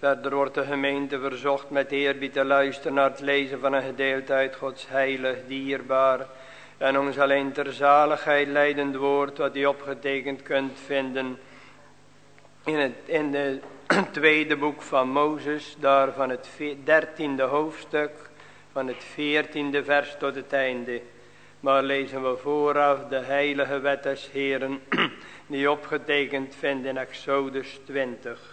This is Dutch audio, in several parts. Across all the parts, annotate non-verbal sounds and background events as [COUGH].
Verder wordt de gemeente verzocht met eerbied te luisteren naar het lezen van een gedeelte uit Gods heilig, dierbaar en ons alleen ter zaligheid leidend woord wat u opgetekend kunt vinden in het in de [CLEARS THROAT] tweede boek van Mozes, daar van het dertiende hoofdstuk, van het veertiende vers tot het einde. Maar lezen we vooraf de heilige wet des Heren, [CLEARS THROAT] die opgetekend vindt in Exodus 20.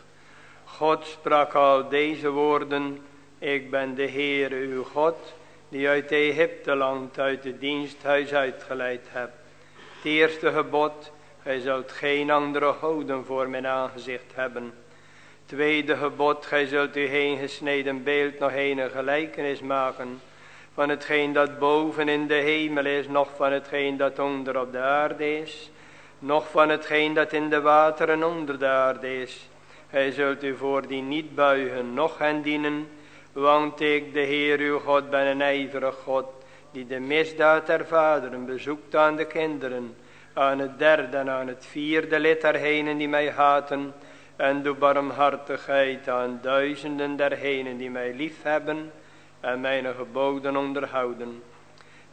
God sprak al deze woorden, ik ben de Heer uw God, die uit Egypte land, uit het diensthuis uitgeleid hebt. Het eerste gebod, gij zult geen andere goden voor mijn aangezicht hebben. Tweede gebod, gij zult u heen gesneden beeld nog een gelijkenis maken. Van hetgeen dat boven in de hemel is, nog van hetgeen dat onder op de aarde is. Nog van hetgeen dat in de wateren onder de aarde is. Gij zult u voor die niet buigen, noch hen dienen. Want ik, de Heer uw God, ben een ijverig God. Die de misdaad der vaderen bezoekt aan de kinderen. Aan het derde en aan het vierde lid die mij haten en doe barmhartigheid aan duizenden dergenen die mij lief hebben en mijn geboden onderhouden.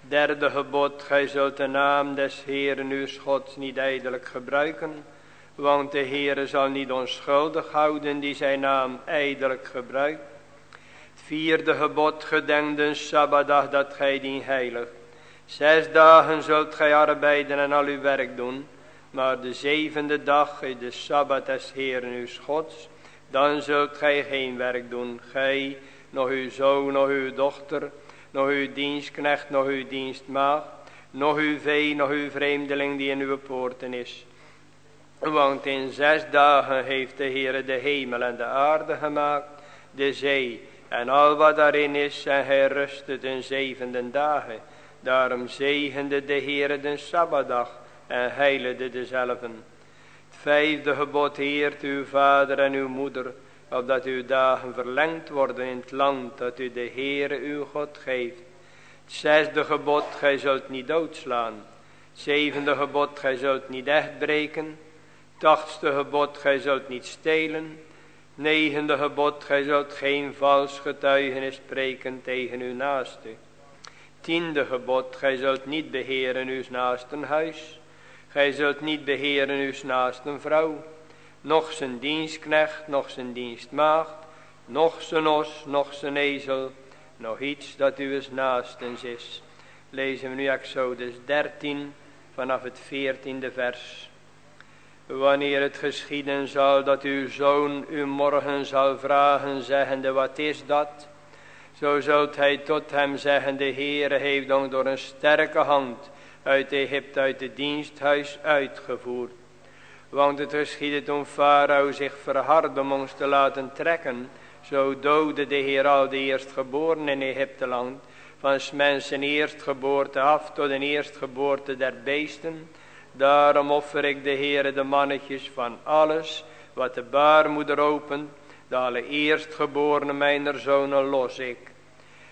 Derde gebod, gij zult de naam des Heeren uw Gods niet ijdelijk gebruiken, want de Heere zal niet onschuldig houden die zijn naam ijdelijk gebruikt. Vierde gebod, gedenk de Sabbatdag dat gij dien heilig. Zes dagen zult gij arbeiden en al uw werk doen, maar de zevende dag is de Sabbat des Heeren uw Gods. Dan zult gij geen werk doen. Gij, nog uw zoon, nog uw dochter, nog uw dienstknecht, nog uw dienstmaagd. Nog uw vee, nog uw vreemdeling die in uw poorten is. Want in zes dagen heeft de Heere de hemel en de aarde gemaakt. De zee en al wat daarin is. En hij rustte de zevende dagen. Daarom zegende de Heere de Sabbatdag en heiligde dezelfde. Het vijfde gebod heert uw vader en uw moeder, opdat uw dagen verlengd worden in het land dat u de Heere uw God geeft. Het zesde gebod, gij zult niet doodslaan. Het zevende gebod, gij zult niet echt breken. Het achtste gebod, gij zult niet stelen. Negende gebod, gij zult geen vals getuigenis spreken tegen uw naaste. Tiende gebod, gij zult niet beheren uw naasten huis. Gij zult niet beheren uw naasten vrouw, noch zijn dienstknecht, noch zijn dienstmaagd, noch zijn os, noch zijn ezel, nog iets dat uw naastens is. Lezen we nu Exodus 13 vanaf het 14e vers. Wanneer het geschieden zal dat uw zoon u morgen zal vragen, zeggende wat is dat? Zo zult hij tot hem zeggen, de Heere heeft ons door een sterke hand uit Egypte, uit het diensthuis uitgevoerd. Want het geschiedde toen Farao zich verhardde om ons te laten trekken. Zo doodde de Heer al de eerstgeboren in Egypteland. Van mensen eerstgeboorte af tot een eerstgeboorte der beesten. Daarom offer ik de Heere de mannetjes van alles wat de baarmoeder opent. De alle eerstgeborene mijner zonen los ik.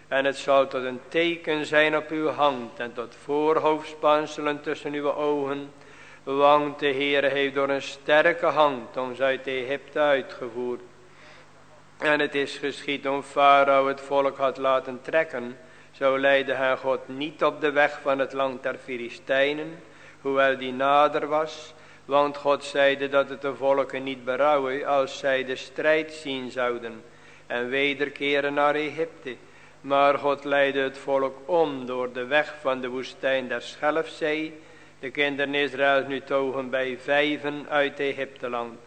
En het zal tot een teken zijn op uw hand en tot voorhoofdspanselen tussen uw ogen. Want de Heer heeft door een sterke hand ons uit Egypte uitgevoerd. En het is geschied om Farao het volk had laten trekken. Zo leidde hij God niet op de weg van het land der Filistijnen. Hoewel die nader was. Want God zeide dat het de volken niet berouwen als zij de strijd zien zouden. En wederkeren naar Egypte. Maar God leidde het volk om door de weg van de woestijn der Schelfzee. De kinderen Israëls nu togen bij vijven uit Egypteland.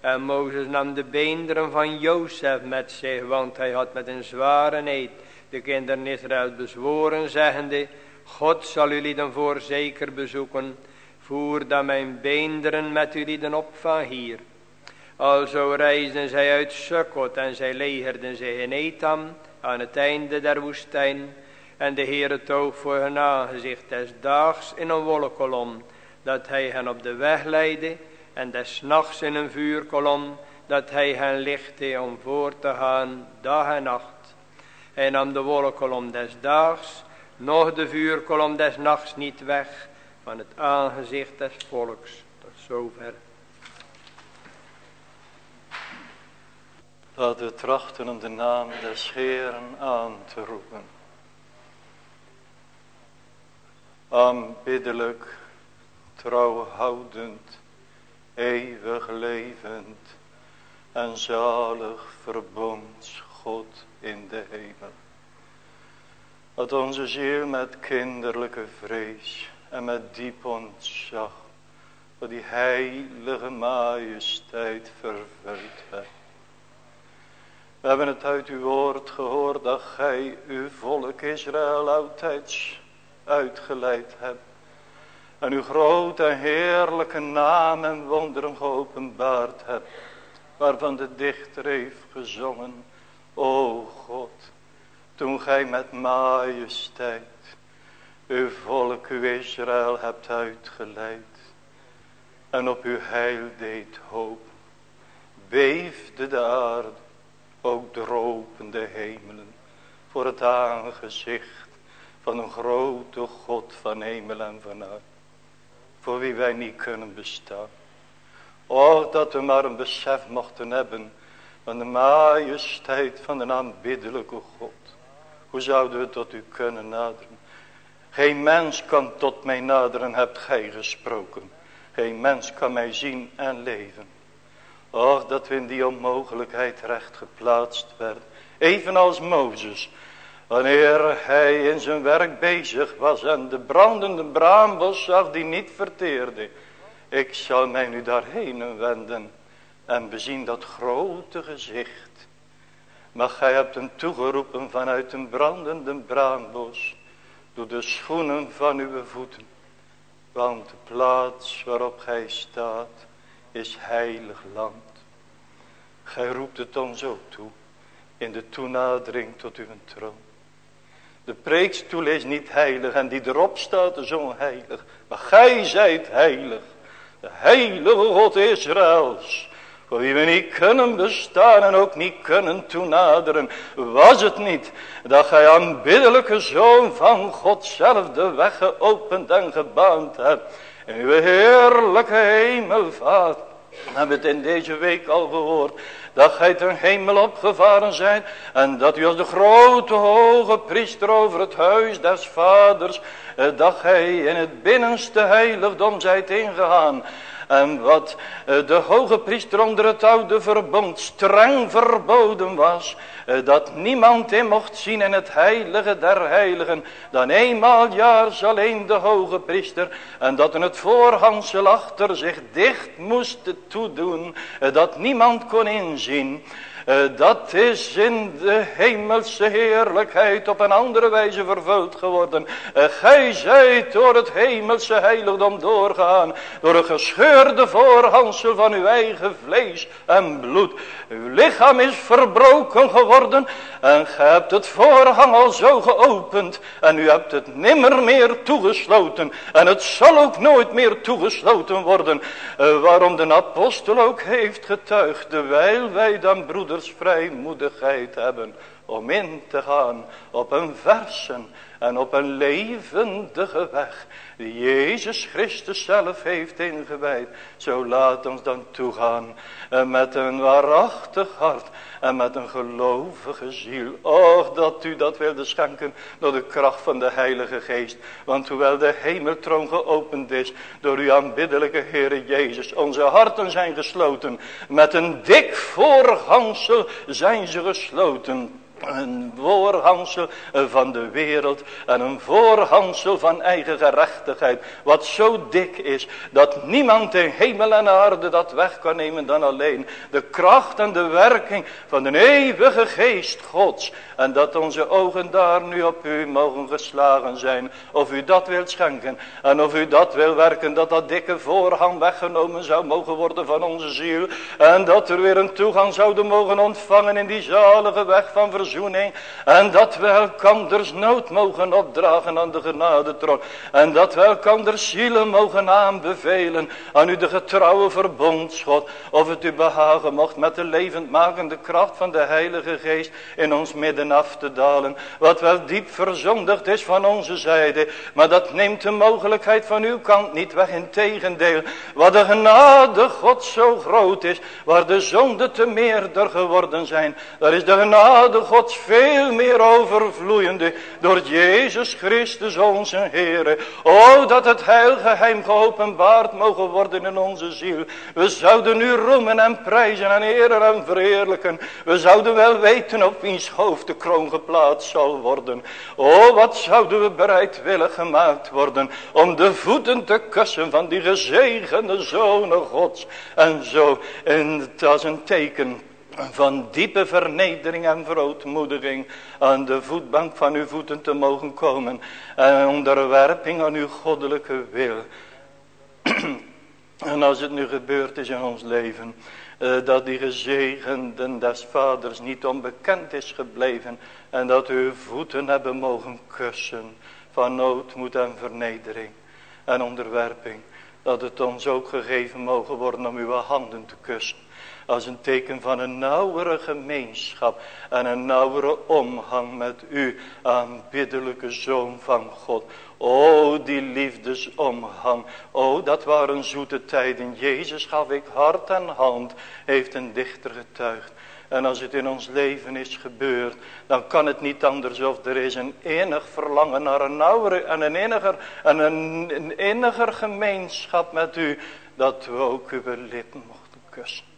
En Mozes nam de beenderen van Jozef met zich, want hij had met een zware eed de kinderen Israëls bezworen, zeggende, God zal jullie dan voorzeker bezoeken, voer dan mijn beenderen met jullie dan op van hier. Alzo reisden zij uit Sukkot en zij legerden zich in Etam, aan het einde der woestijn. En de Heere toog voor hun aangezicht des daags in een wolkolom, dat hij hen op de weg leidde. En des nachts in een vuurkolom, dat hij hen lichtte om voor te gaan, dag en nacht. Hij nam de wolkolom des daags, nog de vuurkolom des nachts niet weg, van het aangezicht des volks. Tot zover. Dat we trachten om de naam des Heeren aan te roepen. Aanbiddelijk, trouwhoudend, eeuwig levend en zalig verbonds God in de hemel. Dat onze ziel met kinderlijke vrees en met diep ontzag voor die heilige majesteit vervuld hebt. We hebben het uit uw woord gehoord dat gij uw volk Israël altijd uitgeleid hebt. En uw grote en heerlijke naam en wonderen geopenbaard hebt. Waarvan de dichter heeft gezongen. O God, toen gij met majesteit uw volk, uw Israël hebt uitgeleid. En op uw heil deed hoop. Beefde de aarde, ook dropen de hemelen. Voor het aangezicht van een grote God van hemel en van aarde. Voor wie wij niet kunnen bestaan. Och, dat we maar een besef mochten hebben van de majesteit van de aanbiddelijke God. Hoe zouden we tot u kunnen naderen? Geen mens kan tot mij naderen, hebt gij gesproken. Geen mens kan mij zien en leven. Och, dat we in die onmogelijkheid recht geplaatst werden. Evenals Mozes. Wanneer hij in zijn werk bezig was en de brandende braambos zag die niet verteerde. Ik zal mij nu daarheen wenden en bezien dat grote gezicht. Maar gij hebt hem toegeroepen vanuit een brandende braambos. Door de schoenen van uw voeten. Want de plaats waarop gij staat is heilig land. Gij roept het ons ook toe in de toenadering tot uw troon. De preekstoel is niet heilig en die erop staat is onheilig. Maar gij zijt heilig. De heilige God Israëls. Voor wie we niet kunnen bestaan en ook niet kunnen toenaderen. Was het niet dat gij aanbiddelijke zoon van God zelf de weg geopend en gebaand hebt. In uw heerlijke hemelvaart. We hebben het in deze week al gehoord. Dat gij ten hemel opgevaren zijt. En dat u als de grote hoge priester over het huis des vaders. Eh, dat gij in het binnenste heiligdom zijt ingegaan. En wat eh, de hoge priester onder het oude verbond streng verboden was. Eh, dat niemand in mocht zien in het heilige der heiligen. Dan eenmaal jaar alleen de hoge priester. En dat in het voorhangsel achter zich dicht moest toedoen. Eh, dat niemand kon inzien. Eh, dat is in de hemelse heerlijkheid op een andere wijze vervuld geworden. Uh, gij zijt door het hemelse heiligdom doorgaan. Door een gescheurde voorhansel van uw eigen vlees en bloed. Uw lichaam is verbroken geworden. En gij hebt het voorhang al zo geopend. En u hebt het nimmer meer toegesloten. En het zal ook nooit meer toegesloten worden. Uh, waarom de apostel ook heeft getuigd. Terwijl wij dan broeders vrijmoedigheid hebben om in te gaan op een versen en op een levendige weg die Jezus Christus zelf heeft ingewijd. Zo laat ons dan toegaan met een waarachtig hart en met een gelovige ziel. Och, dat u dat wilde schenken door de kracht van de Heilige Geest. Want hoewel de hemeltroon geopend is door uw aanbiddelijke Heere Jezus, onze harten zijn gesloten. Met een dik voorhangsel zijn ze gesloten een voorhangsel van de wereld en een voorhangsel van eigen gerechtigheid. Wat zo dik is dat niemand in hemel en aarde dat weg kan nemen dan alleen de kracht en de werking van de eeuwige geest gods. En dat onze ogen daar nu op u mogen geslagen zijn. Of u dat wilt schenken en of u dat wil werken dat dat dikke voorhang weggenomen zou mogen worden van onze ziel. En dat er weer een toegang zouden mogen ontvangen in die zalige weg van verzoening En dat we elkanders nood mogen opdragen aan de genadetron. En dat we elkanders zielen mogen aanbevelen aan u de getrouwe verbondschot. Of het u behagen mocht met de levendmakende kracht van de Heilige Geest in ons midden af te dalen. Wat wel diep verzondigd is van onze zijde. Maar dat neemt de mogelijkheid van uw kant niet weg. Integendeel, wat de genade God zo groot is. Waar de zonden te meerder geworden zijn. Daar is de genade Gods veel meer overvloeiende. Door Jezus Christus onze Heer. O dat het heilgeheim geopenbaard mogen worden in onze ziel. We zouden u roemen en prijzen en eren en verheerlijken. We zouden wel weten op wiens hoofd de kroon geplaatst zal worden. O wat zouden we bereidwillig gemaakt worden. Om de voeten te kussen van die gezegende zonen gods. En zo, en het als een teken van diepe vernedering en verootmoediging aan de voetbank van uw voeten te mogen komen en onderwerping aan uw goddelijke wil. [CLEARS THROAT] En als het nu gebeurd is in ons leven, eh, dat die gezegenden des vaders niet onbekend is gebleven en dat uw voeten hebben mogen kussen van noodmoed en vernedering en onderwerping, dat het ons ook gegeven mogen worden om uw handen te kussen als een teken van een nauwere gemeenschap en een nauwere omgang met u, aanbiddelijke Zoon van God. O, die liefdesomgang. O, dat waren zoete tijden. Jezus gaf ik hart en hand, heeft een dichter getuigd. En als het in ons leven is gebeurd, dan kan het niet anders of er is een enig verlangen naar een nauwere en een eniger, en een, een eniger gemeenschap met u, dat we ook uw lippen mochten kussen.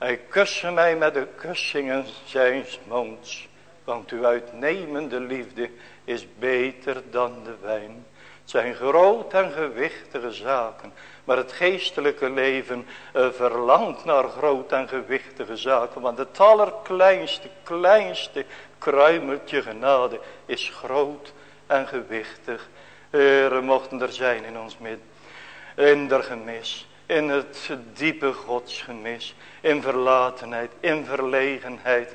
Hij kussen mij met de kussingen zijns monds. Want uw uitnemende liefde is beter dan de wijn. Het zijn groot en gewichtige zaken. Maar het geestelijke leven uh, verlangt naar groot en gewichtige zaken. Want het allerkleinste, kleinste kruimeltje genade is groot en gewichtig. Er mochten er zijn in ons midden. In der gemis in het diepe godsgemis, in verlatenheid, in verlegenheid,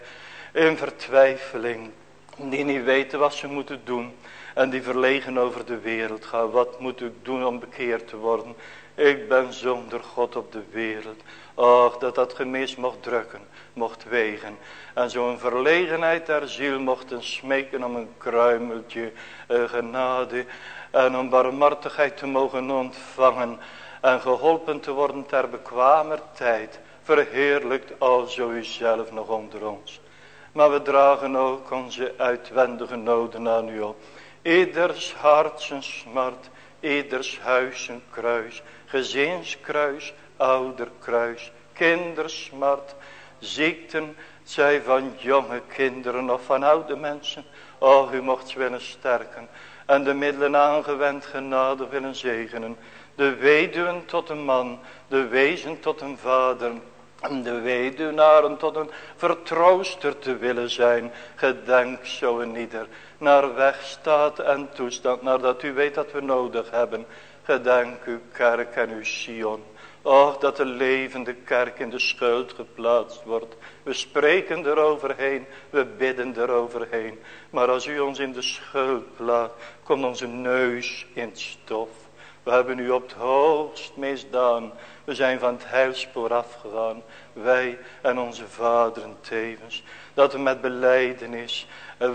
in vertwijfeling, die niet weten wat ze moeten doen en die verlegen over de wereld gaan. Wat moet ik doen om bekeerd te worden? Ik ben zonder God op de wereld. Och, dat dat gemis mocht drukken, mocht wegen. En zo'n verlegenheid der ziel mochten smeken om een kruimeltje uh, genade. En om barmhartigheid te mogen ontvangen en geholpen te worden ter bekwamer tijd, verheerlijkt u zelf nog onder ons. Maar we dragen ook onze uitwendige noden aan u op. Ieders hart zijn smart, ieders huis een kruis, gezinskruis, ouderkruis, kindersmart, ziekten, zij van jonge kinderen of van oude mensen. Och, u mocht willen sterken en de middelen aangewend genade willen zegenen de weduwen tot een man, de wezen tot een vader, en de weduwnaren tot een vertrooster te willen zijn. Gedenk zo een ieder naar wegstaat en toestand, naar dat u weet dat we nodig hebben. Gedenk uw kerk en uw Sion. Och, dat de levende kerk in de schuld geplaatst wordt. We spreken eroverheen, we bidden eroverheen. Maar als u ons in de schuld plaatst, komt onze neus in stof. We hebben u op het hoogst misdaan. We zijn van het heilspoor afgegaan. Wij en onze vaderen tevens. Dat we met beleidenis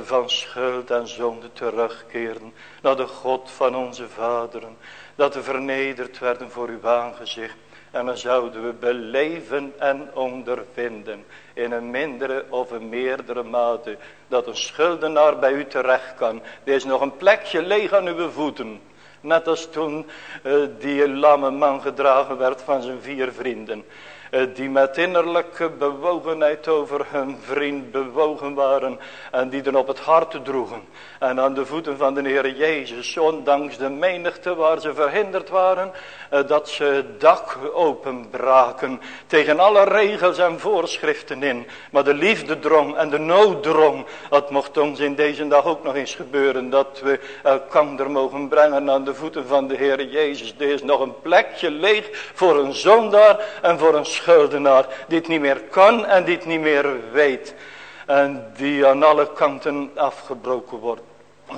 van schuld en zonde terugkeerden. Naar de God van onze vaderen. Dat we vernederd werden voor uw aangezicht. En dan zouden we beleven en ondervinden. In een mindere of een meerdere mate. Dat een schuldenaar bij u terecht kan. Er is nog een plekje leeg aan uw voeten. Net als toen uh, die lamme man gedragen werd van zijn vier vrienden. Eh, die met innerlijke bewogenheid over hun vriend bewogen waren en die dan op het hart droegen en aan de voeten van de Heer Jezus, ondanks de menigte waar ze verhinderd waren, eh, dat ze het dak openbraken tegen alle regels en voorschriften in. Maar de liefde drong en de nood drong, dat mocht ons in deze dag ook nog eens gebeuren, dat we elkander mogen brengen aan de voeten van de Heer Jezus. Er is nog een plekje leeg voor een zondaar en voor een schuldenaar die het niet meer kan en die het niet meer weet. En die aan alle kanten afgebroken wordt.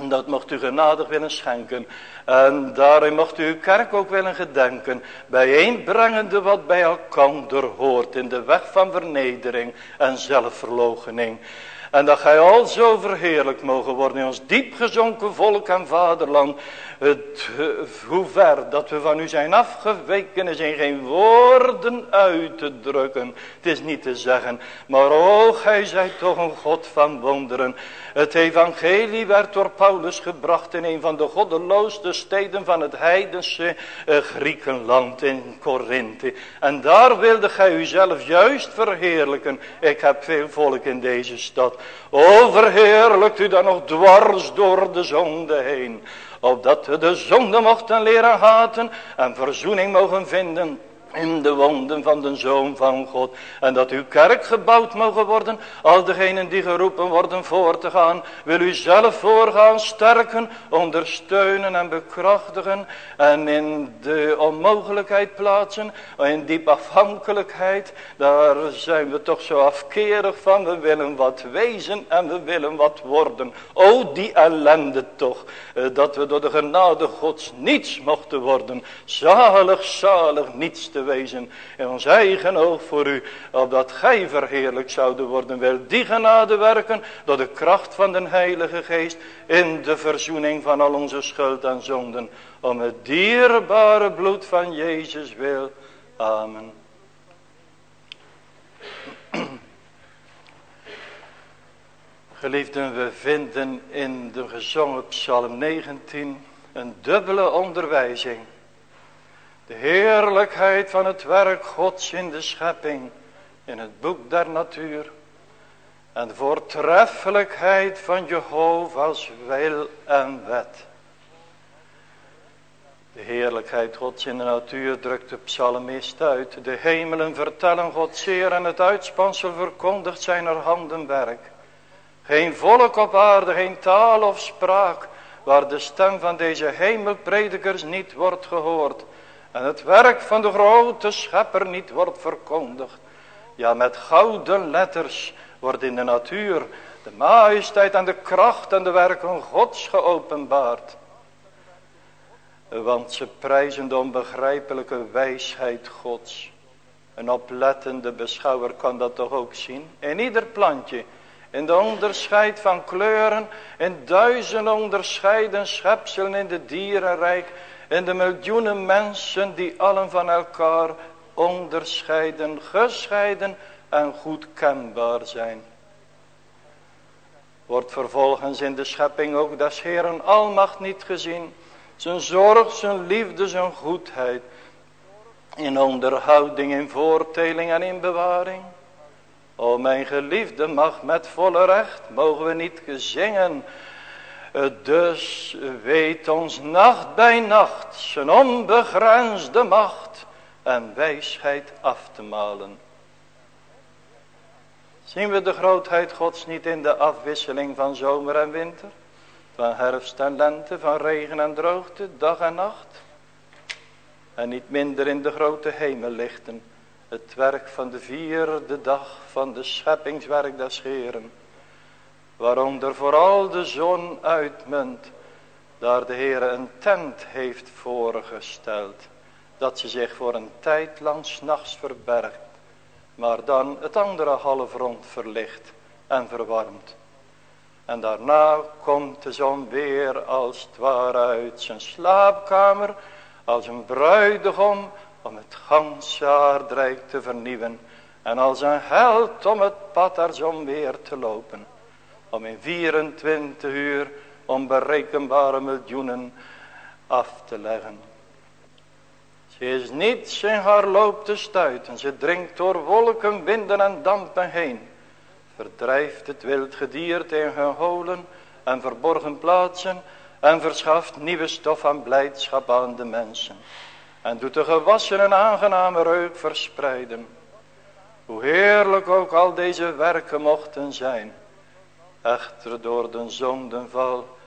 Dat mocht u genadig willen schenken. En daarin mocht u uw kerk ook willen gedenken. Bijeenbrengende wat bij elkander hoort. In de weg van vernedering en zelfverloochening. En dat gij al zo verheerlijk mogen worden in ons diep gezonken volk en vaderland. Het, hoe ver dat we van u zijn afgeweken is in geen woorden uit te drukken. Het is niet te zeggen. Maar o, gij zijt toch een God van wonderen. Het evangelie werd door Paulus gebracht in een van de goddeloosste steden van het heidense uh, Griekenland in Korinthe. En daar wilde gij uzelf juist verheerlijken. Ik heb veel volk in deze stad. O verheerlijkt u dan nog dwars door de zonde heen. Opdat we de zonde mochten leren haten en verzoening mogen vinden in de wonden van de Zoon van God. En dat uw kerk gebouwd mogen worden. Al degenen die geroepen worden voor te gaan. Wil u zelf voorgaan, sterken, ondersteunen en bekrachtigen. En in de onmogelijkheid plaatsen. In diep afhankelijkheid. Daar zijn we toch zo afkerig van. We willen wat wezen en we willen wat worden. O die ellende toch. Eh, dat we door de genade gods niets mochten worden. Zalig, zalig niets te wezen in ons eigen oog voor u, opdat gij verheerlijk zouden worden. Wil die genade werken door de kracht van de Heilige Geest in de verzoening van al onze schuld en zonden. Om het dierbare bloed van Jezus wil. Amen. Geliefden, we vinden in de gezongen psalm 19 een dubbele onderwijzing de heerlijkheid van het werk Gods in de schepping. In het boek der natuur. En de voortreffelijkheid van Jehovah's wil en wet. De heerlijkheid Gods in de natuur drukt de psalmist uit. De hemelen vertellen God zeer en het uitspansel verkondigt zijn er handenwerk. Geen volk op aarde, geen taal of spraak, waar de stem van deze hemelpredikers niet wordt gehoord en het werk van de grote schepper niet wordt verkondigd. Ja, met gouden letters wordt in de natuur de majesteit en de kracht en de werken gods geopenbaard. Want ze prijzen de onbegrijpelijke wijsheid gods. Een oplettende beschouwer kan dat toch ook zien. In ieder plantje, in de onderscheid van kleuren, in duizend onderscheiden schepselen in de dierenrijk en de miljoenen mensen die allen van elkaar onderscheiden, gescheiden en goed kenbaar zijn. Wordt vervolgens in de schepping ook des Heeren almacht niet gezien. Zijn zorg, zijn liefde, zijn goedheid. In onderhouding, in voorteling en in bewaring. O mijn geliefde mag met volle recht, mogen we niet zingen dus weet ons nacht bij nacht zijn onbegrensde macht en wijsheid af te malen. Zien we de grootheid gods niet in de afwisseling van zomer en winter? Van herfst en lente, van regen en droogte, dag en nacht? En niet minder in de grote hemellichten, het werk van de vierde dag van de scheppingswerk des Heeren waaronder vooral de zon uitmunt, daar de Heer een tent heeft voorgesteld, dat ze zich voor een tijd lang s'nachts verbergt, maar dan het andere halfrond verlicht en verwarmt. En daarna komt de zon weer als het ware uit zijn slaapkamer, als een bruidegom, om het ganse aardrijk te vernieuwen, en als een held om het pad der zon weer te lopen om in 24 uur onberekenbare miljoenen af te leggen. Ze is niets in haar loop te stuiten. Ze dringt door wolken, winden en dampen heen. Verdrijft het wild gedierte in hun holen en verborgen plaatsen. En verschaft nieuwe stof aan blijdschap aan de mensen. En doet de gewassen een aangename reuk verspreiden. Hoe heerlijk ook al deze werken mochten zijn. Echter door de zondenval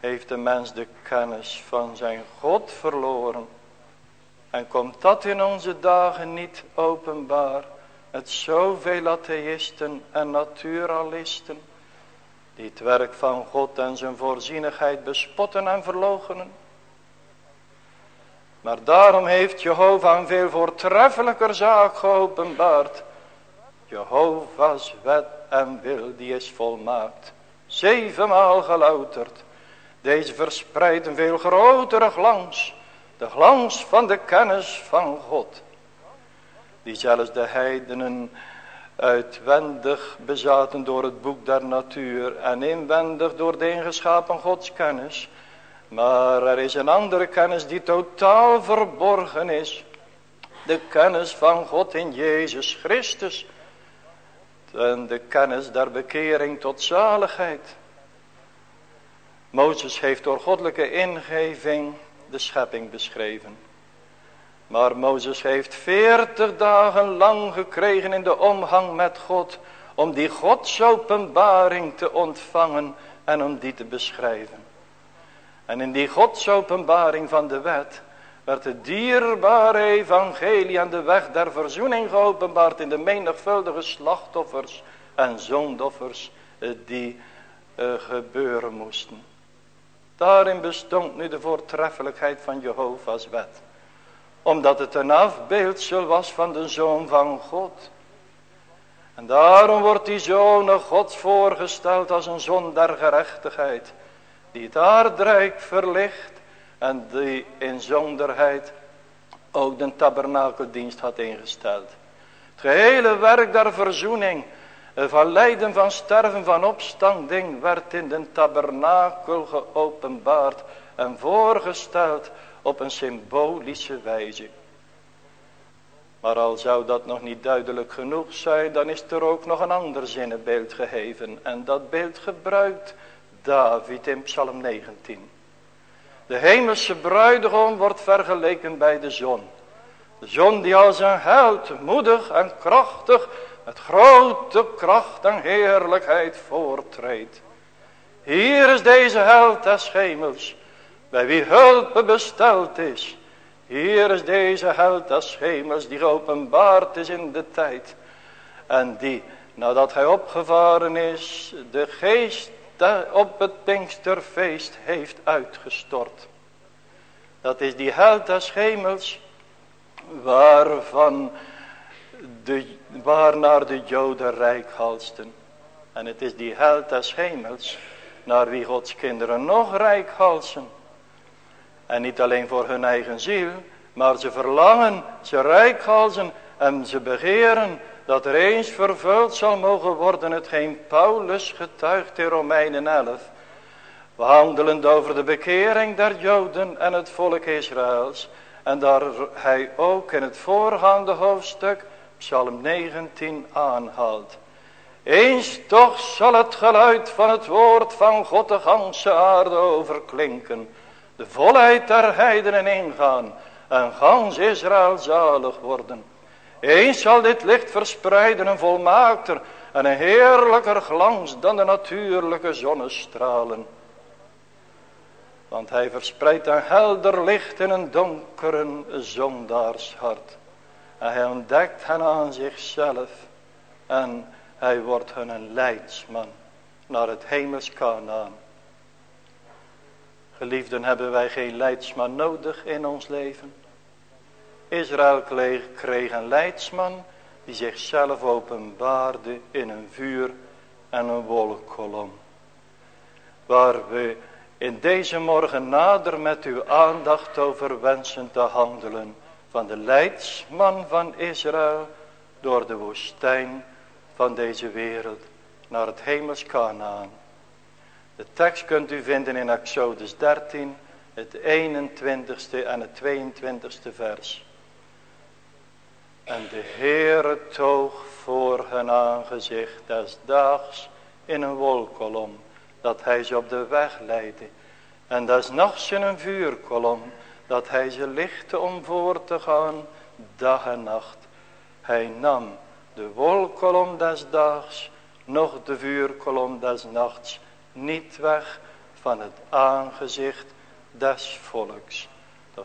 heeft de mens de kennis van zijn God verloren. En komt dat in onze dagen niet openbaar, het zoveel atheïsten en naturalisten, die het werk van God en zijn voorzienigheid bespotten en verloochenen. Maar daarom heeft Jehovah een veel voortreffelijker zaak geopenbaard. Jehovah's wet en wil die is volmaakt. Zevenmaal gelouterd. Deze verspreidt een veel grotere glans. De glans van de kennis van God. Die zelfs de heidenen uitwendig bezaten door het boek der natuur. En inwendig door de ingeschapen godskennis. Maar er is een andere kennis die totaal verborgen is. De kennis van God in Jezus Christus. En de kennis der bekering tot zaligheid. Mozes heeft door goddelijke ingeving de schepping beschreven. Maar Mozes heeft veertig dagen lang gekregen in de omgang met God. Om die godsopenbaring te ontvangen en om die te beschrijven. En in die godsopenbaring van de wet werd het dierbare evangelie aan de weg der verzoening geopenbaard in de menigvuldige slachtoffers en zondoffers eh, die uh, gebeuren moesten. Daarin bestond nu de voortreffelijkheid van Jehovah's wet. Omdat het een afbeeldsel was van de Zoon van God. En daarom wordt die Zoon Gods voorgesteld als een zon der gerechtigheid. Die het aardrijk verlicht en die in zonderheid ook de tabernakeldienst had ingesteld. Het gehele werk der verzoening van lijden, van sterven, van opstanding werd in de tabernakel geopenbaard en voorgesteld op een symbolische wijze. Maar al zou dat nog niet duidelijk genoeg zijn, dan is er ook nog een ander zinnenbeeld gegeven. En dat beeld gebruikt David in Psalm 19. De hemelse bruidegom wordt vergeleken bij de zon. De zon die als een held, moedig en krachtig, met grote kracht en heerlijkheid voortreedt. Hier is deze held des hemels, bij wie hulp besteld is. Hier is deze held des hemels, die geopenbaard is in de tijd. En die, nadat hij opgevaren is, de geest op het Pinksterfeest heeft uitgestort. Dat is die held des hemels, waarvan de, waarnaar de Joden rijkhalsten. En het is die held des hemels, naar wie Gods kinderen nog rijkhalsen. En niet alleen voor hun eigen ziel, maar ze verlangen, ze rijkhalsen en ze begeren dat er eens vervuld zal mogen worden hetgeen Paulus getuigt in Romeinen 11. Behandelend over de bekering der Joden en het volk Israëls. En daar hij ook in het voorgaande hoofdstuk, Psalm 19, aanhaalt. Eens toch zal het geluid van het woord van God de ganse aarde overklinken. De volheid der heidenen ingaan en gans Israël zalig worden. Eens zal dit licht verspreiden een volmaakter en een heerlijker glans dan de natuurlijke zonnestralen. Want hij verspreidt een helder licht in een donkere zondaarshart. En hij ontdekt hen aan zichzelf. En hij wordt hun een leidsman naar het hemels Kanaan. Geliefden hebben wij geen leidsman nodig in ons leven. Israël kreeg een leidsman die zichzelf openbaarde in een vuur en een wolkkolom. Waar we in deze morgen nader met uw aandacht over wensen te handelen van de leidsman van Israël door de woestijn van deze wereld naar het hemels Kanaan. De tekst kunt u vinden in Exodus 13, het 21ste en het 22ste vers. En de Heere toog voor hun aangezicht des daags in een wolkolom, dat hij ze op de weg leidde. En des nachts in een vuurkolom, dat hij ze lichtte om voor te gaan, dag en nacht. Hij nam de wolkolom des daags, nog de vuurkolom des nachts, niet weg van het aangezicht des volks.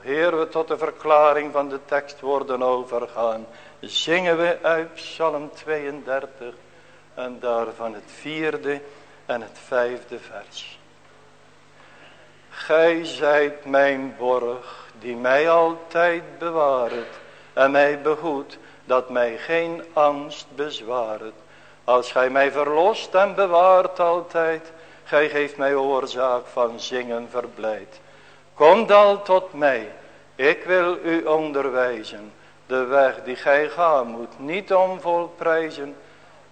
Heer we tot de verklaring van de tekst worden overgaan, zingen we uit Psalm 32 en daarvan het vierde en het vijfde vers. Gij zijt mijn borg, die mij altijd bewaart en mij behoedt, dat mij geen angst bezwaart. Als gij mij verlost en bewaart altijd, gij geeft mij oorzaak van zingen verblijd. Komt al tot mij, ik wil u onderwijzen. De weg die gij gaan moet, niet onvolprijzen.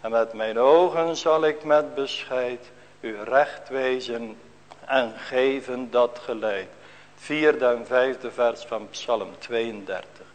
En met mijn ogen zal ik met bescheid u recht wezen en geven dat geleid. Vierde en vijfde vers van Psalm 32.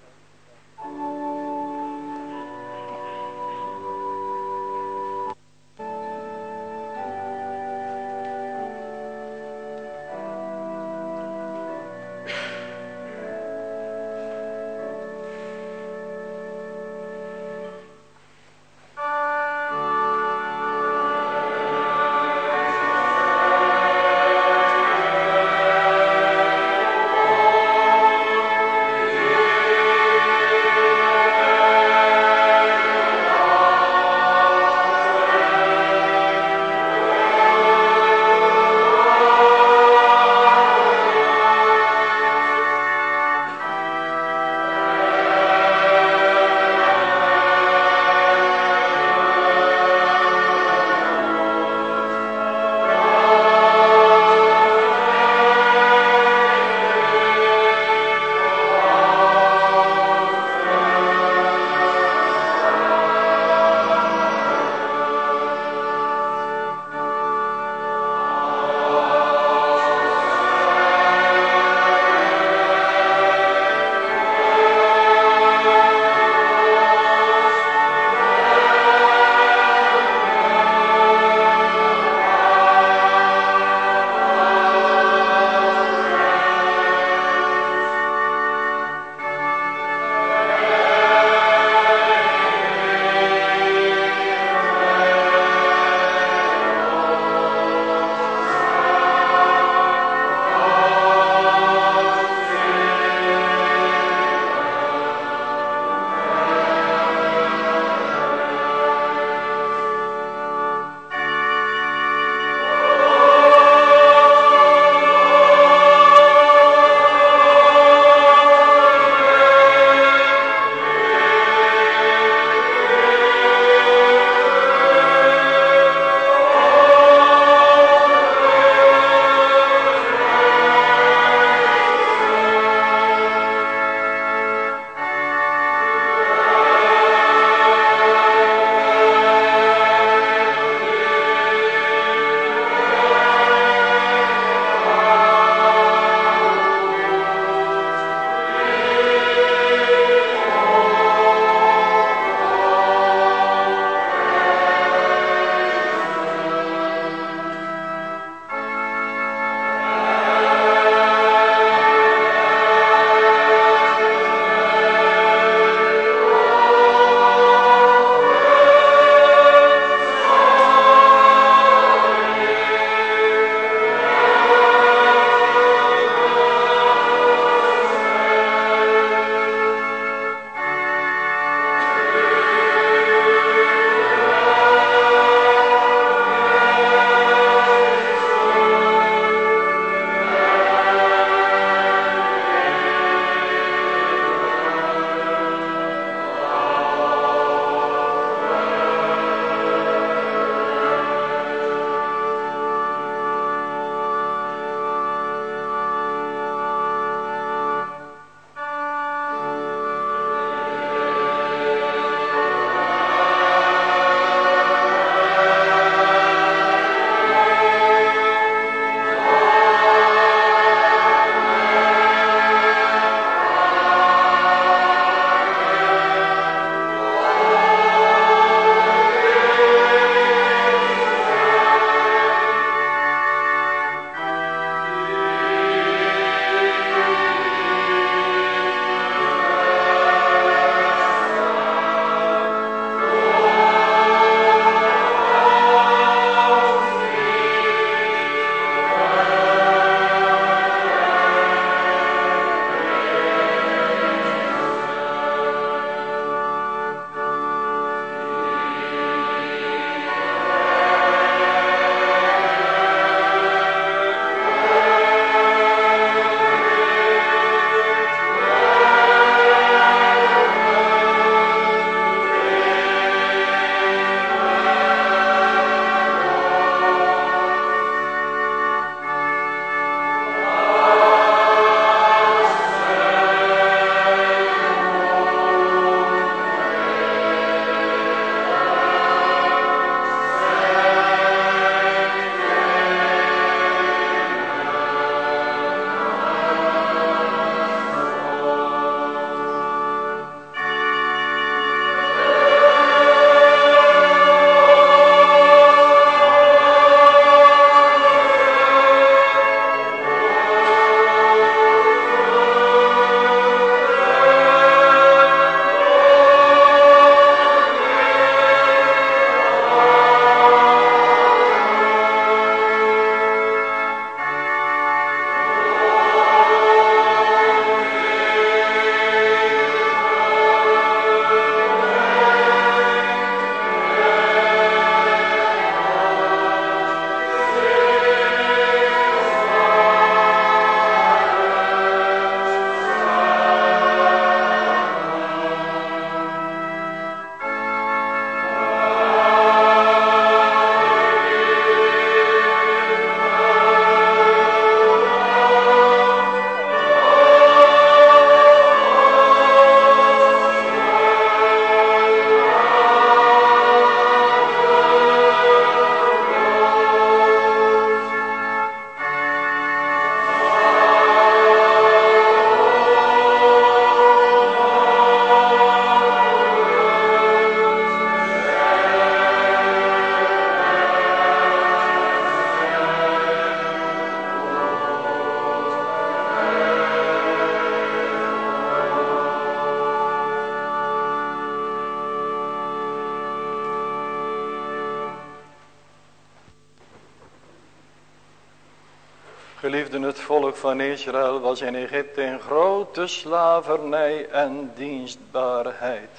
Israël was in Egypte in grote slavernij en dienstbaarheid.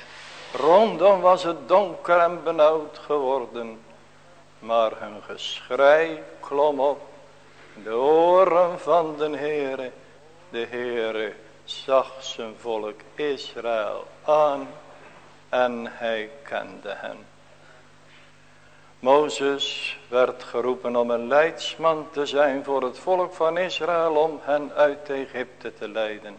Rondom was het donker en benauwd geworden. Maar hun geschrei klom op de oren van de Heere. De Heere zag zijn volk Israël aan en hij kende hen. Mozes werd geroepen om een leidsman te zijn voor het volk van Israël om hen uit Egypte te leiden.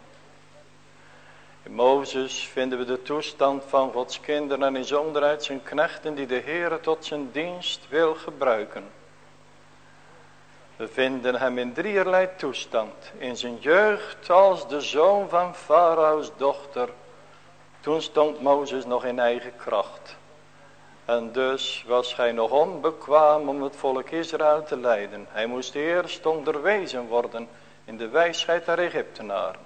In Mozes vinden we de toestand van Gods kinderen en in zonderheid zijn knechten die de Heere tot zijn dienst wil gebruiken. We vinden hem in drieërlei toestand. In zijn jeugd als de zoon van Farao's dochter. Toen stond Mozes nog in eigen kracht. En dus was hij nog onbekwaam om het volk Israël te leiden. Hij moest eerst onderwezen worden in de wijsheid der Egyptenaren.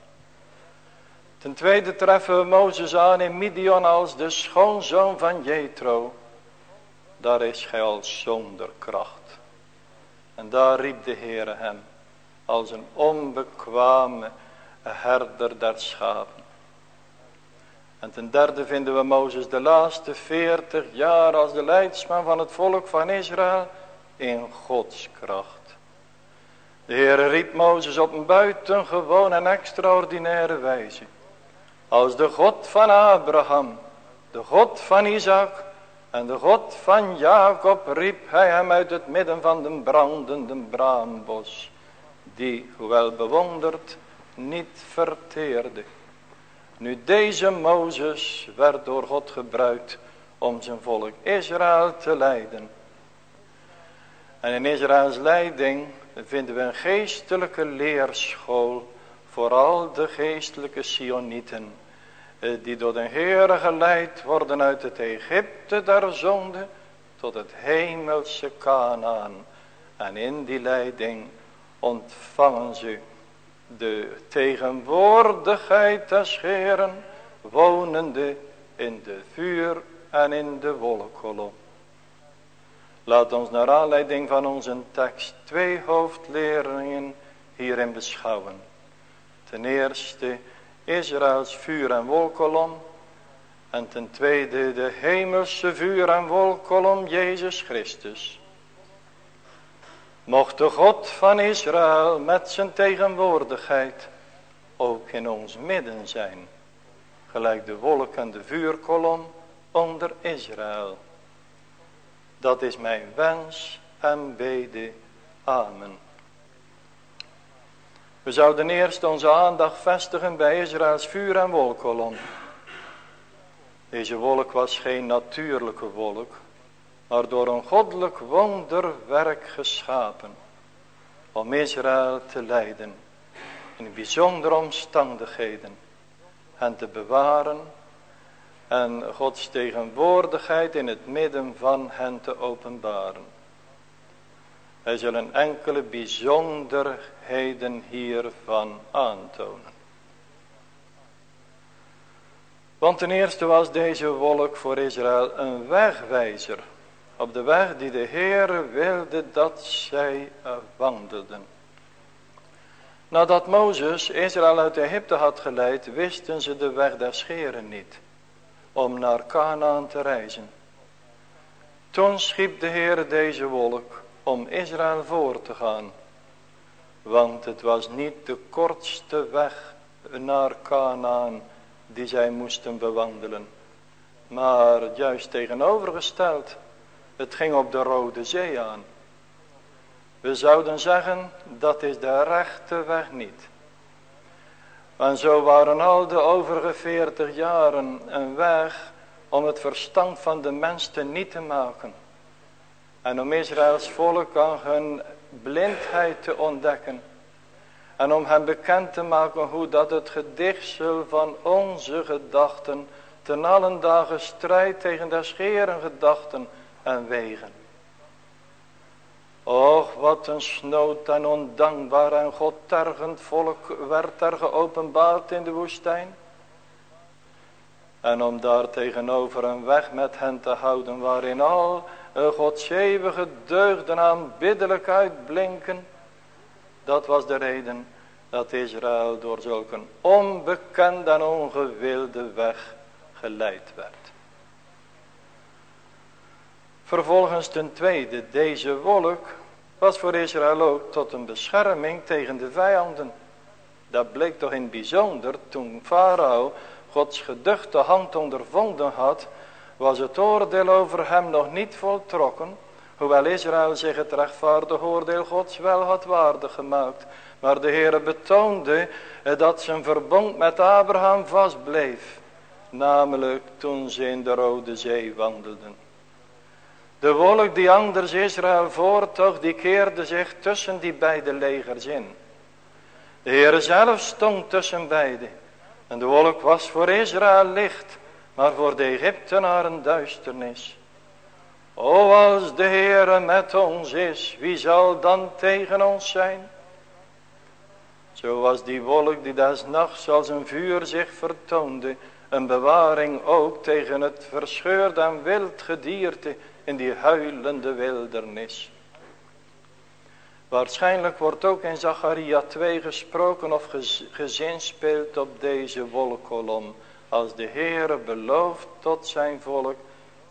Ten tweede treffen we Mozes aan in Midian als de schoonzoon van Jethro. Daar is hij al zonder kracht. En daar riep de Heere hem als een onbekwame herder der schapen. En ten derde vinden we Mozes de laatste veertig jaar als de leidsman van het volk van Israël in Gods kracht. De Heer riep Mozes op een buitengewoon en extraordinaire wijze. Als de God van Abraham, de God van Isaac en de God van Jacob riep hij hem uit het midden van de brandende braambos. Die, hoewel bewonderd, niet verteerde. Nu deze Mozes werd door God gebruikt om zijn volk Israël te leiden. En in Israëls leiding vinden we een geestelijke leerschool voor al de geestelijke Sionieten. Eh, die door de Heer geleid worden uit het Egypte der zonde tot het hemelse Kanaan. En in die leiding ontvangen ze de tegenwoordigheid des Heeren, wonende in de vuur en in de wolkolom. Laat ons naar aanleiding van onze tekst twee hoofdleringen hierin beschouwen. Ten eerste Israëls vuur en wolkolom. En ten tweede de hemelse vuur en wolkolom Jezus Christus. Mocht de God van Israël met zijn tegenwoordigheid ook in ons midden zijn. Gelijk de wolk en de vuurkolom onder Israël. Dat is mijn wens en bede. Amen. We zouden eerst onze aandacht vestigen bij Israëls vuur en wolkolom. Deze wolk was geen natuurlijke wolk, maar door een goddelijk wonderwerk geschapen. Om Israël te leiden in bijzondere omstandigheden. En te bewaren en Gods tegenwoordigheid in het midden van hen te openbaren. Hij zal een enkele bijzonderheden hiervan aantonen. Want ten eerste was deze wolk voor Israël een wegwijzer op de weg die de Heer wilde dat zij wandelden. Nadat Mozes Israël uit Egypte had geleid, wisten ze de weg der scheren niet, om naar Canaan te reizen. Toen schiep de Heer deze wolk om Israël voor te gaan. Want het was niet de kortste weg naar Canaan die zij moesten bewandelen. Maar juist tegenovergesteld, het ging op de Rode Zee aan. We zouden zeggen, dat is de rechte weg niet. En zo waren al de overige veertig jaren een weg om het verstand van de mens te niet te maken. En om Israëls volk aan hun blindheid te ontdekken. En om hen bekend te maken hoe dat het gedichtsel van onze gedachten ten allen dagen strijdt tegen de scheren gedachten en wegen. Och, wat een snood en ondankbaar en godtergend volk werd er geopenbaard in de woestijn. En om daar tegenover een weg met hen te houden waarin al Gods eeuwige deugden aanbiddelijk uitblinken. Dat was de reden dat Israël door zulke onbekende en ongewilde weg geleid werd. Vervolgens ten tweede, deze wolk was voor Israël ook tot een bescherming tegen de vijanden. Dat bleek toch in bijzonder toen Farao Gods geduchte hand ondervonden had, was het oordeel over hem nog niet voltrokken, hoewel Israël zich het rechtvaardige oordeel Gods wel had waardig gemaakt. Maar de Heere betoonde dat zijn verbond met Abraham vastbleef, namelijk toen ze in de Rode Zee wandelden. De wolk die anders Israël voortoog, die keerde zich tussen die beide legers in. De Heere zelf stond tussen beide. En de wolk was voor Israël licht, maar voor de Egyptenaren duisternis. O, als de Heere met ons is, wie zal dan tegen ons zijn? Zo was die wolk die des nachts als een vuur zich vertoonde, een bewaring ook tegen het verscheurde en wild gedierte in die huilende wildernis. Waarschijnlijk wordt ook in Zacharia 2 gesproken of gezinspeeld op deze wolkolom. Als de Heere belooft tot zijn volk,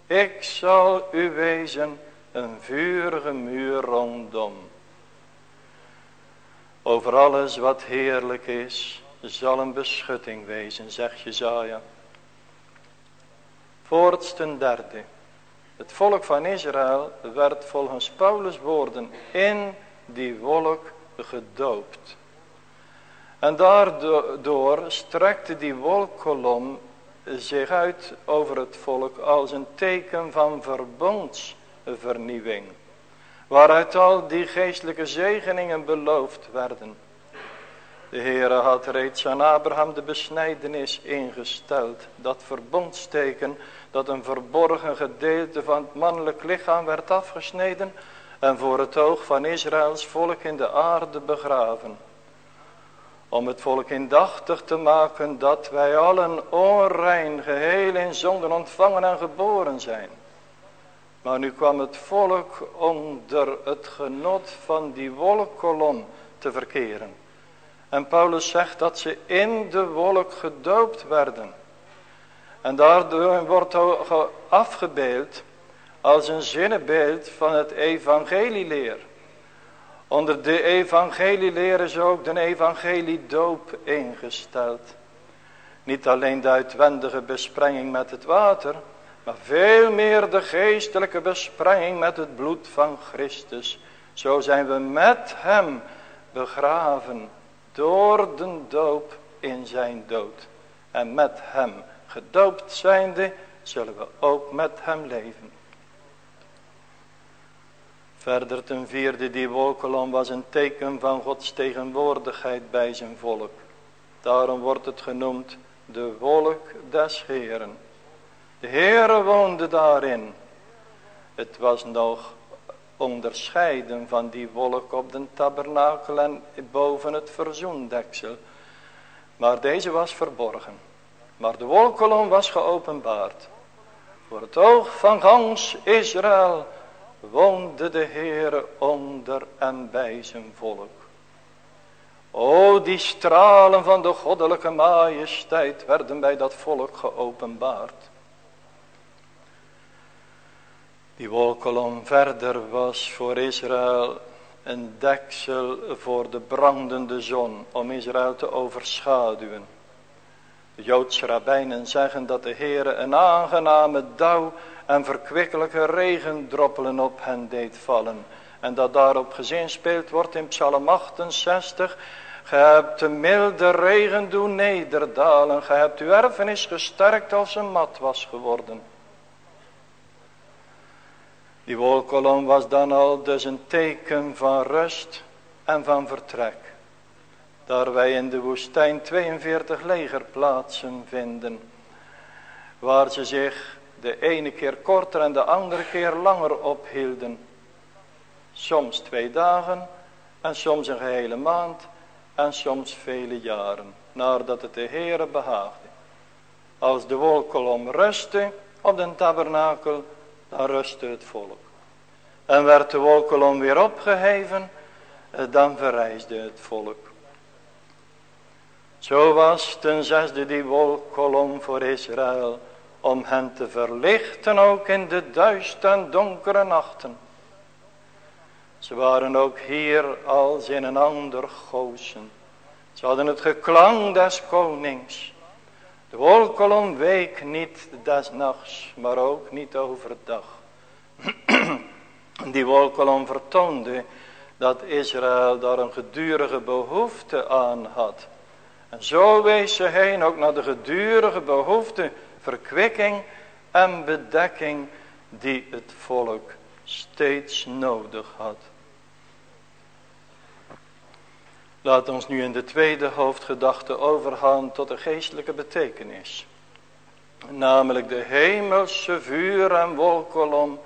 ik zal u wezen een vurige muur rondom. Over alles wat heerlijk is, zal een beschutting wezen, zegt Jezaja. Voorts ten derde. Het volk van Israël werd volgens Paulus woorden in die wolk gedoopt. En daardoor strekte die wolkkolom zich uit over het volk als een teken van verbondsvernieuwing. Waaruit al die geestelijke zegeningen beloofd werden. De Heere had reeds aan Abraham de besnijdenis ingesteld. Dat verbondsteken dat een verborgen gedeelte van het mannelijk lichaam werd afgesneden en voor het oog van Israëls volk in de aarde begraven. Om het volk indachtig te maken dat wij allen onrein geheel in zonden ontvangen en geboren zijn. Maar nu kwam het volk onder het genot van die wolkkolom te verkeren. En Paulus zegt dat ze in de wolk gedoopt werden. En daardoor wordt afgebeeld als een zinnenbeeld van het evangelieleer. Onder de evangelieleer is ook de evangeliedoop ingesteld. Niet alleen de uitwendige besprenging met het water, maar veel meer de geestelijke besprenging met het bloed van Christus. Zo zijn we met hem begraven door de doop in zijn dood. En met hem gedoopt zijnde zullen we ook met hem leven. Verder ten vierde, die wolkolom was een teken van Gods tegenwoordigheid bij zijn volk. Daarom wordt het genoemd de wolk des Heeren. De Heere woonde daarin. Het was nog onderscheiden van die wolk op de tabernakel en boven het verzoendeksel. Maar deze was verborgen. Maar de wolkolom was geopenbaard. Voor het oog van gans Israël woonde de Heere onder en bij zijn volk. O, die stralen van de goddelijke majesteit werden bij dat volk geopenbaard. Die wolkolom verder was voor Israël een deksel voor de brandende zon om Israël te overschaduwen. Joodse rabbijnen zeggen dat de Heere een aangename dauw en verkwikkelijke regendroppelen op hen deed vallen. En dat daarop gezinspeeld wordt in Psalm 68. Ge hebt de milde regen doen nederdalen. Ge hebt uw erfenis gesterkt als een mat was geworden. Die wolkolom was dan al dus een teken van rust en van vertrek. Daar wij in de woestijn 42 legerplaatsen vinden. Waar ze zich de ene keer korter en de andere keer langer ophielden. Soms twee dagen en soms een gehele maand en soms vele jaren, nadat het de Heere behaagde. Als de wolkolom rustte op den tabernakel, dan rustte het volk. En werd de wolkolom weer opgeheven, dan verrijsde het volk. Zo was ten zesde die wolkolom voor Israël om hen te verlichten ook in de duistere en donkere nachten. Ze waren ook hier als in een ander gozen. Ze hadden het geklang des konings. De wolkolom week niet des nachts, maar ook niet overdag. Die wolkolom vertoonde dat Israël daar een gedurige behoefte aan had. En zo wees ze heen ook naar de gedurige behoefte, verkwikking en bedekking die het volk steeds nodig had. Laat ons nu in de tweede hoofdgedachte overgaan tot de geestelijke betekenis. Namelijk de hemelse vuur en wolkolom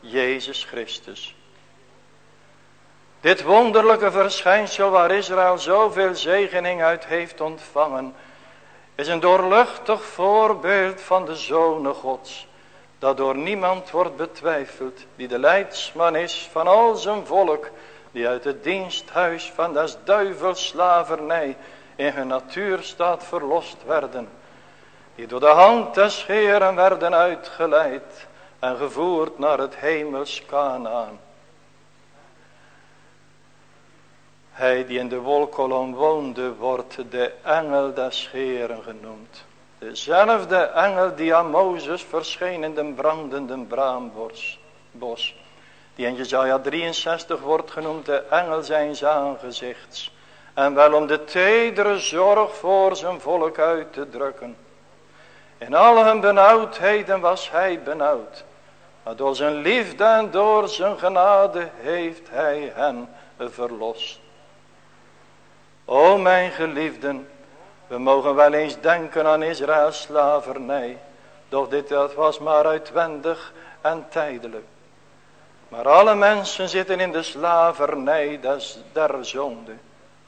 Jezus Christus. Dit wonderlijke verschijnsel waar Israël zoveel zegening uit heeft ontvangen, is een doorluchtig voorbeeld van de Zonen Gods, dat door niemand wordt betwijfeld, die de leidsman is van al zijn volk, die uit het diensthuis van des duivels slavernij in hun natuurstaat verlost werden, die door de hand des Heeren werden uitgeleid en gevoerd naar het hemels Kanaan. Hij die in de wolkolom woonde, wordt de engel des Heeren genoemd. Dezelfde engel die aan Mozes verscheen in de brandende braambos. Die in Jezaja 63 wordt genoemd de engel zijns aangezichts. En wel om de tedere zorg voor zijn volk uit te drukken. In al hun benauwdheden was hij benauwd. Maar door zijn liefde en door zijn genade heeft hij hen verlost. O mijn geliefden, we mogen wel eens denken aan Israëls slavernij. Doch dit was maar uitwendig en tijdelijk. Maar alle mensen zitten in de slavernij des, der zonde.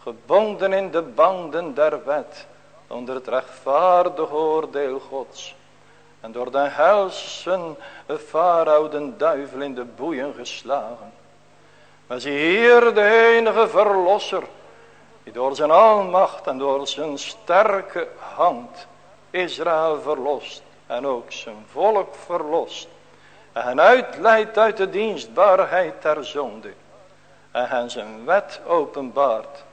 Gebonden in de banden der wet. Onder het rechtvaardig oordeel gods. En door de helsen farao de duivel in de boeien geslagen. Maar zie hier de enige verlosser die door zijn almacht en door zijn sterke hand Israël verlost en ook zijn volk verlost. En hen uitleidt uit de dienstbaarheid ter zonde. En hen zijn wet openbaart.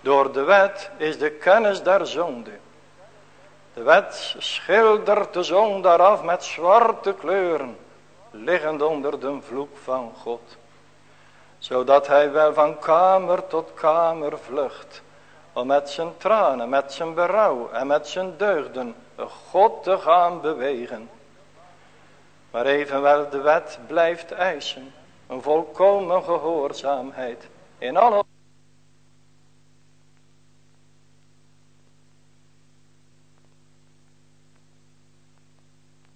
Door de wet is de kennis der zonde. De wet schildert de zonde af met zwarte kleuren, liggend onder de vloek van God zodat hij wel van kamer tot kamer vlucht, om met zijn tranen, met zijn berouw en met zijn deugden God te gaan bewegen. Maar evenwel de wet blijft eisen, een volkomen gehoorzaamheid in alle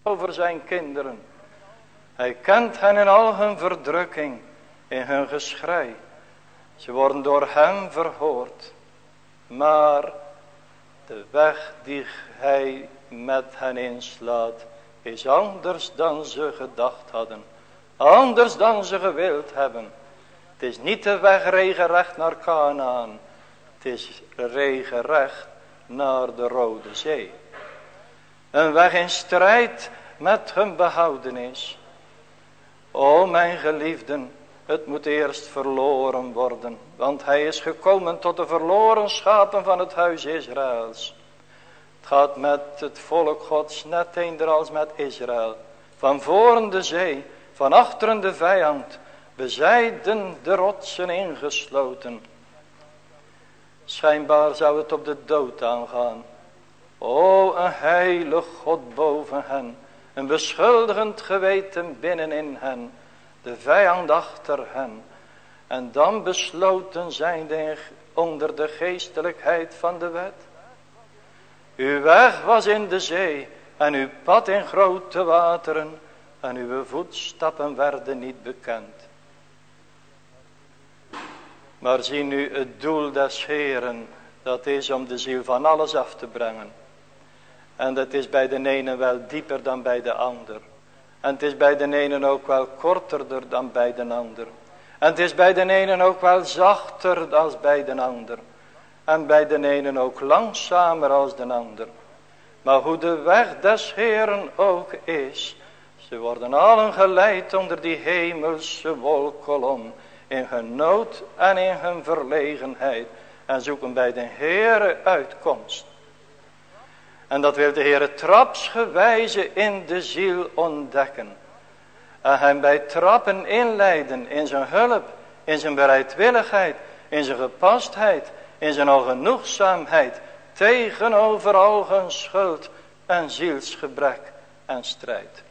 over zijn kinderen. Hij kent hen in al hun verdrukking in hun geschrei. Ze worden door hem verhoord. Maar de weg die hij met hen inslaat is anders dan ze gedacht hadden. Anders dan ze gewild hebben. Het is niet de weg regenrecht naar Canaan. Het is regenrecht naar de Rode Zee. Een weg in strijd met hun behoudenis. O mijn geliefden, het moet eerst verloren worden. Want hij is gekomen tot de verloren schapen van het huis Israëls. Het gaat met het volk gods net eender als met Israël. Van voren de zee, van achteren de vijand. Bezijden de rotsen ingesloten. Schijnbaar zou het op de dood aangaan. O, een heilig God boven hen. Een beschuldigend geweten binnenin hen de vijand achter hen. En dan besloten zijn de, onder de geestelijkheid van de wet. Uw weg was in de zee en uw pad in grote wateren en uw voetstappen werden niet bekend. Maar zie nu het doel des Heren, dat is om de ziel van alles af te brengen. En dat is bij de ene wel dieper dan bij de ander. En het is bij de ene ook wel korterder dan bij de ander. En het is bij de ene ook wel zachter dan bij de ander. En bij de ook langzamer als de ander. Maar hoe de weg des Heeren ook is. Ze worden allen geleid onder die hemelse wolkolom. In hun nood en in hun verlegenheid. En zoeken bij de Heere uitkomst. En dat wil de Heere trapsgewijze in de ziel ontdekken. En hem bij trappen inleiden in zijn hulp, in zijn bereidwilligheid, in zijn gepastheid, in zijn algenoegzaamheid, tegenover hun schuld en zielsgebrek en strijd.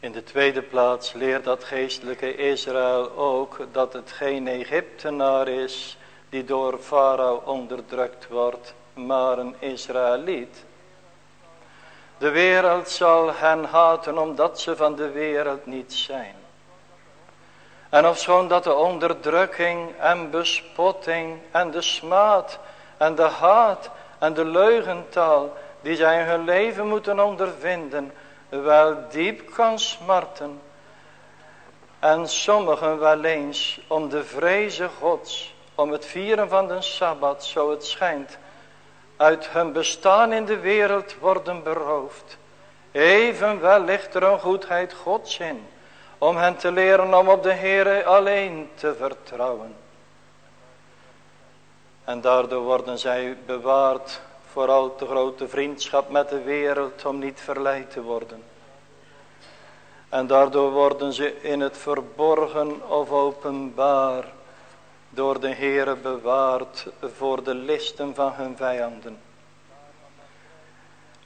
In de tweede plaats leert dat geestelijke Israël ook dat het geen Egyptenaar is die door Farao onderdrukt wordt, maar een Israëliet. De wereld zal hen haten omdat ze van de wereld niet zijn. En ofschoon dat de onderdrukking en bespotting en de smaad en de haat en de leugentaal die zij in hun leven moeten ondervinden, wel diep kan smarten. En sommigen wel eens om de vreze gods, om het vieren van de Sabbat, zo het schijnt, uit hun bestaan in de wereld worden beroofd. Evenwel ligt er een goedheid Gods in, om hen te leren om op de Heere alleen te vertrouwen. En daardoor worden zij bewaard voor al te grote vriendschap met de wereld om niet verleid te worden. En daardoor worden ze in het verborgen of openbaar door de Heere bewaard voor de listen van hun vijanden.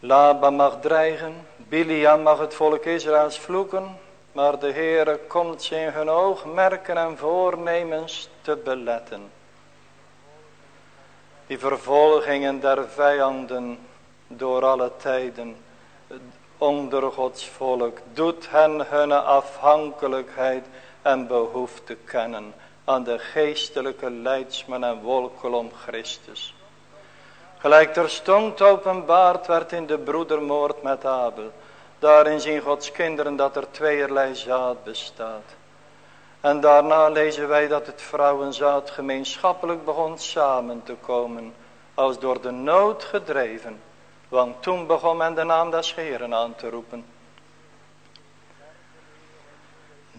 Laba mag dreigen, Biliam mag het volk Israëls vloeken, maar de Heere komt ze in hun oogmerken en voornemens te beletten. Die vervolgingen der vijanden door alle tijden onder Gods volk doet hen hun afhankelijkheid en behoefte kennen aan de geestelijke leidsman en wolkolom Christus. Gelijk terstond openbaard werd in de broedermoord met Abel. Daarin zien Gods kinderen dat er tweeërlei zaad bestaat. En daarna lezen wij dat het vrouwenzaad gemeenschappelijk begon samen te komen. Als door de nood gedreven. Want toen begon men de naam des Heren aan te roepen.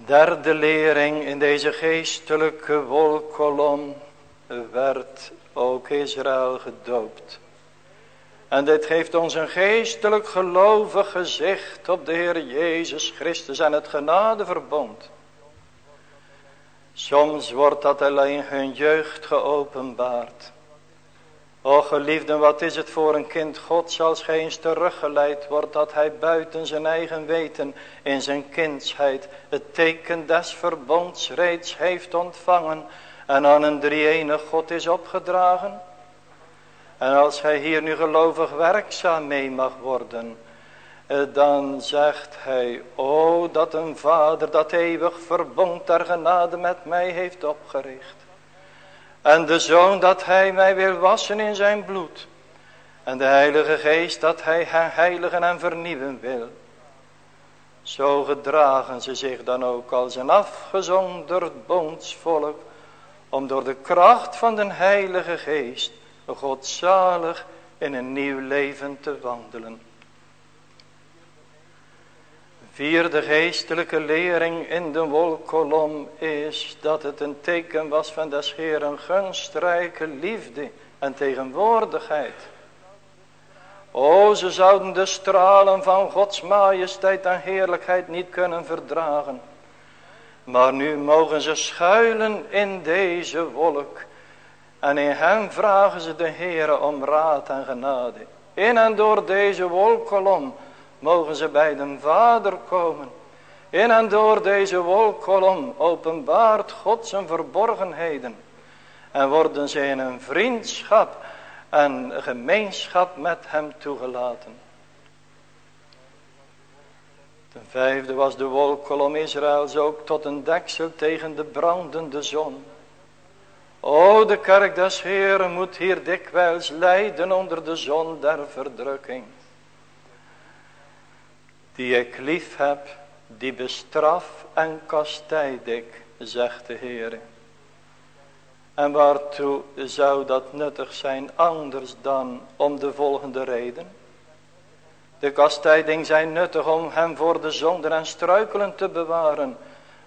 Derde lering in deze geestelijke wolkolom werd ook Israël gedoopt. En dit geeft ons een geestelijk gelovig gezicht op de Heer Jezus Christus en het genadeverbond. Soms wordt dat alleen hun jeugd geopenbaard. O geliefden, wat is het voor een kind Gods als geen eens teruggeleid wordt dat hij buiten zijn eigen weten in zijn kindsheid het teken des verbonds reeds heeft ontvangen en aan een drie God is opgedragen. En als hij hier nu gelovig werkzaam mee mag worden, eh, dan zegt hij, o dat een vader dat eeuwig verbond der genade met mij heeft opgericht. En de Zoon dat hij mij wil wassen in zijn bloed. En de Heilige Geest dat hij heiligen en vernieuwen wil. Zo gedragen ze zich dan ook als een afgezonderd bondsvolk. Om door de kracht van de Heilige Geest godzalig in een nieuw leven te wandelen. Vierde geestelijke lering in de wolkolom is dat het een teken was van des Heeren gunstrijke liefde en tegenwoordigheid. O, ze zouden de stralen van Gods majesteit en heerlijkheid niet kunnen verdragen. Maar nu mogen ze schuilen in deze wolk. En in hem vragen ze de Heere om raad en genade. In en door deze wolkolom mogen ze bij de Vader komen. In en door deze wolkolom openbaart God zijn verborgenheden. En worden ze in een vriendschap en gemeenschap met hem toegelaten. Ten vijfde was de wolkolom Israëls ook tot een deksel tegen de brandende zon. O, de kerk des Heren moet hier dikwijls lijden onder de zon der verdrukking die ik lief heb, die bestraf en kastijd ik, zegt de Heer. En waartoe zou dat nuttig zijn anders dan om de volgende reden? De kastijding zijn nuttig om hem voor de zonden en struikelen te bewaren,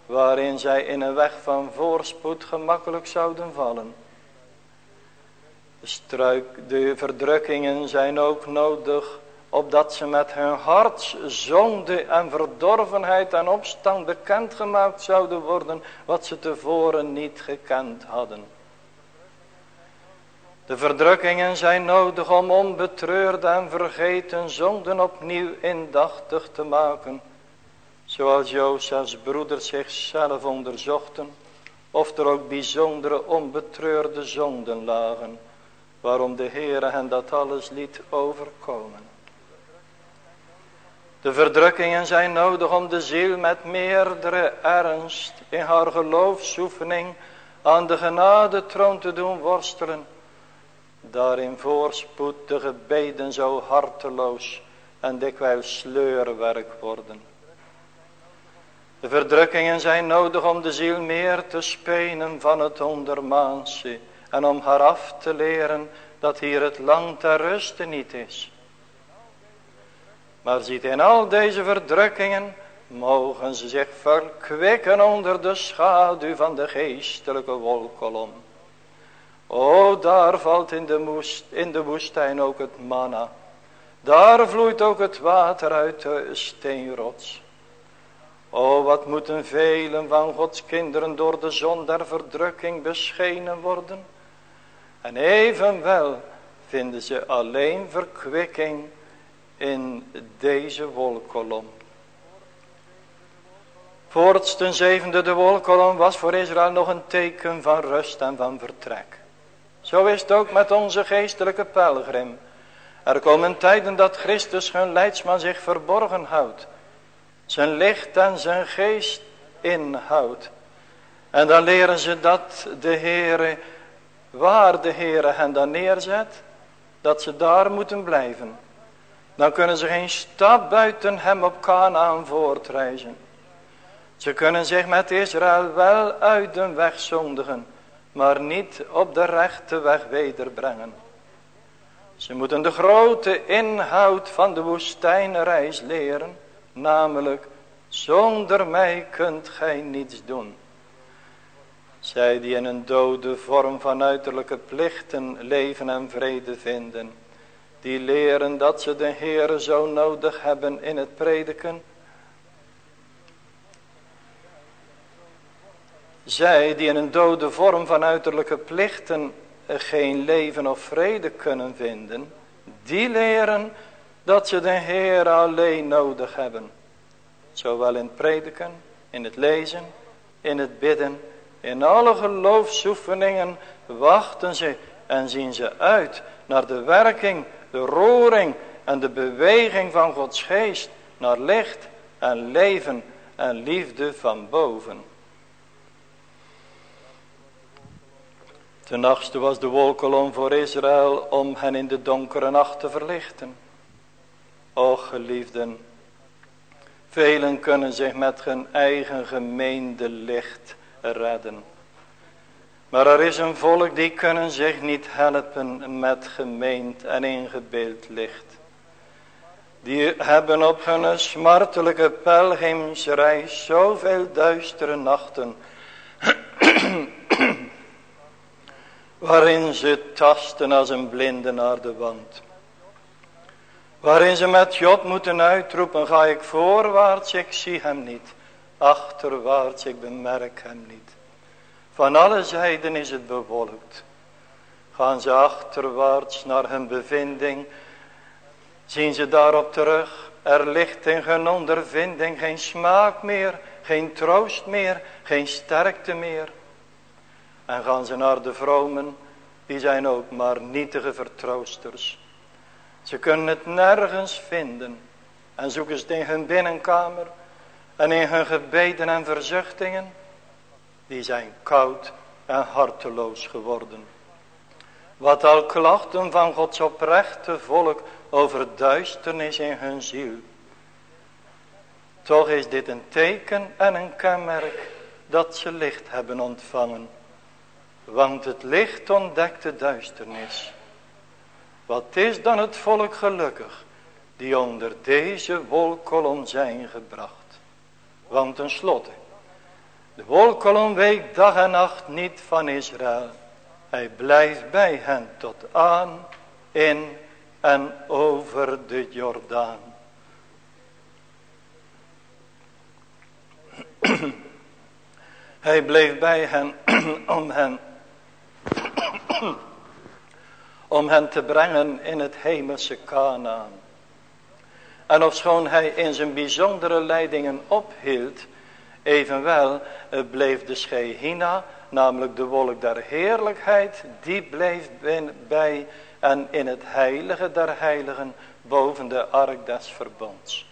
waarin zij in een weg van voorspoed gemakkelijk zouden vallen. Struik, de verdrukkingen zijn ook nodig, opdat ze met hun hart zonde en verdorvenheid en opstand bekendgemaakt zouden worden, wat ze tevoren niet gekend hadden. De verdrukkingen zijn nodig om onbetreurde en vergeten zonden opnieuw indachtig te maken. Zoals Jozefs broeders zichzelf onderzochten. Of er ook bijzondere onbetreurde zonden lagen. Waarom de Heere hen dat alles liet overkomen. De verdrukkingen zijn nodig om de ziel met meerdere ernst in haar geloofsoefening aan de genadetroon te doen worstelen Daarin voorspoed de gebeden zo harteloos en dikwijls sleurwerk worden. De verdrukkingen zijn nodig om de ziel meer te spenen van het ondermaanse en om haar af te leren dat hier het land der rusten niet is. Maar ziet in al deze verdrukkingen mogen ze zich verkwikken onder de schaduw van de geestelijke wolkolom. O, daar valt in de, in de woestijn ook het manna. Daar vloeit ook het water uit de steenrots. O, wat moeten velen van Gods kinderen door de zon der verdrukking beschenen worden. En evenwel vinden ze alleen verkwikking in deze wolkolom. Voorts ten zevende de wolkolom was voor Israël nog een teken van rust en van vertrek. Zo is het ook met onze geestelijke pelgrim. Er komen tijden dat Christus hun leidsman zich verborgen houdt. Zijn licht en zijn geest inhoudt. En dan leren ze dat de Heere, waar de Heere hen dan neerzet, dat ze daar moeten blijven. Dan kunnen ze geen stap buiten hem op Canaan voortreizen. Ze kunnen zich met Israël wel uit de weg zondigen maar niet op de rechte weg wederbrengen. Ze moeten de grote inhoud van de woestijnreis leren, namelijk, zonder mij kunt gij niets doen. Zij die in een dode vorm van uiterlijke plichten leven en vrede vinden, die leren dat ze de Heere zo nodig hebben in het prediken, Zij die in een dode vorm van uiterlijke plichten geen leven of vrede kunnen vinden, die leren dat ze de Heer alleen nodig hebben. Zowel in het prediken, in het lezen, in het bidden, in alle geloofsoefeningen wachten ze en zien ze uit naar de werking, de roering en de beweging van Gods geest, naar licht en leven en liefde van boven. Ten achtste was de wolkolom voor Israël om hen in de donkere nacht te verlichten. Och geliefden, velen kunnen zich met hun eigen gemeende licht redden. Maar er is een volk die kunnen zich niet helpen met gemeend en ingebeeld licht. Die hebben op hun smartelijke pelgrimsreis zoveel duistere nachten [CLEARS THROAT] waarin ze tasten als een blinde naar de wand. Waarin ze met Job moeten uitroepen, ga ik voorwaarts, ik zie hem niet. Achterwaarts, ik bemerk hem niet. Van alle zijden is het bewolkt. Gaan ze achterwaarts naar hun bevinding, zien ze daarop terug. Er ligt in hun ondervinding geen smaak meer, geen troost meer, geen sterkte meer. En gaan ze naar de vromen, die zijn ook maar nietige vertroosters. Ze kunnen het nergens vinden. En zoeken ze het in hun binnenkamer en in hun gebeden en verzuchtingen. Die zijn koud en harteloos geworden. Wat al klachten van Gods oprechte volk over duisternis in hun ziel. Toch is dit een teken en een kenmerk dat ze licht hebben ontvangen. Want het licht ontdekt de duisternis. Wat is dan het volk gelukkig die onder deze wolkolom zijn gebracht. Want tenslotte, de wolkolom week dag en nacht niet van Israël. Hij blijft bij hen tot aan, in en over de Jordaan. [CLEARS THROAT] Hij bleef bij hen [CLEARS THROAT] om hen, [CLEARS THROAT] om hen te brengen in het hemelse Kanaan. En ofschoon hij in zijn bijzondere leidingen ophield, evenwel bleef de Schehina, namelijk de wolk der heerlijkheid, die bleef bij en in het heilige der heiligen boven de ark des verbonds.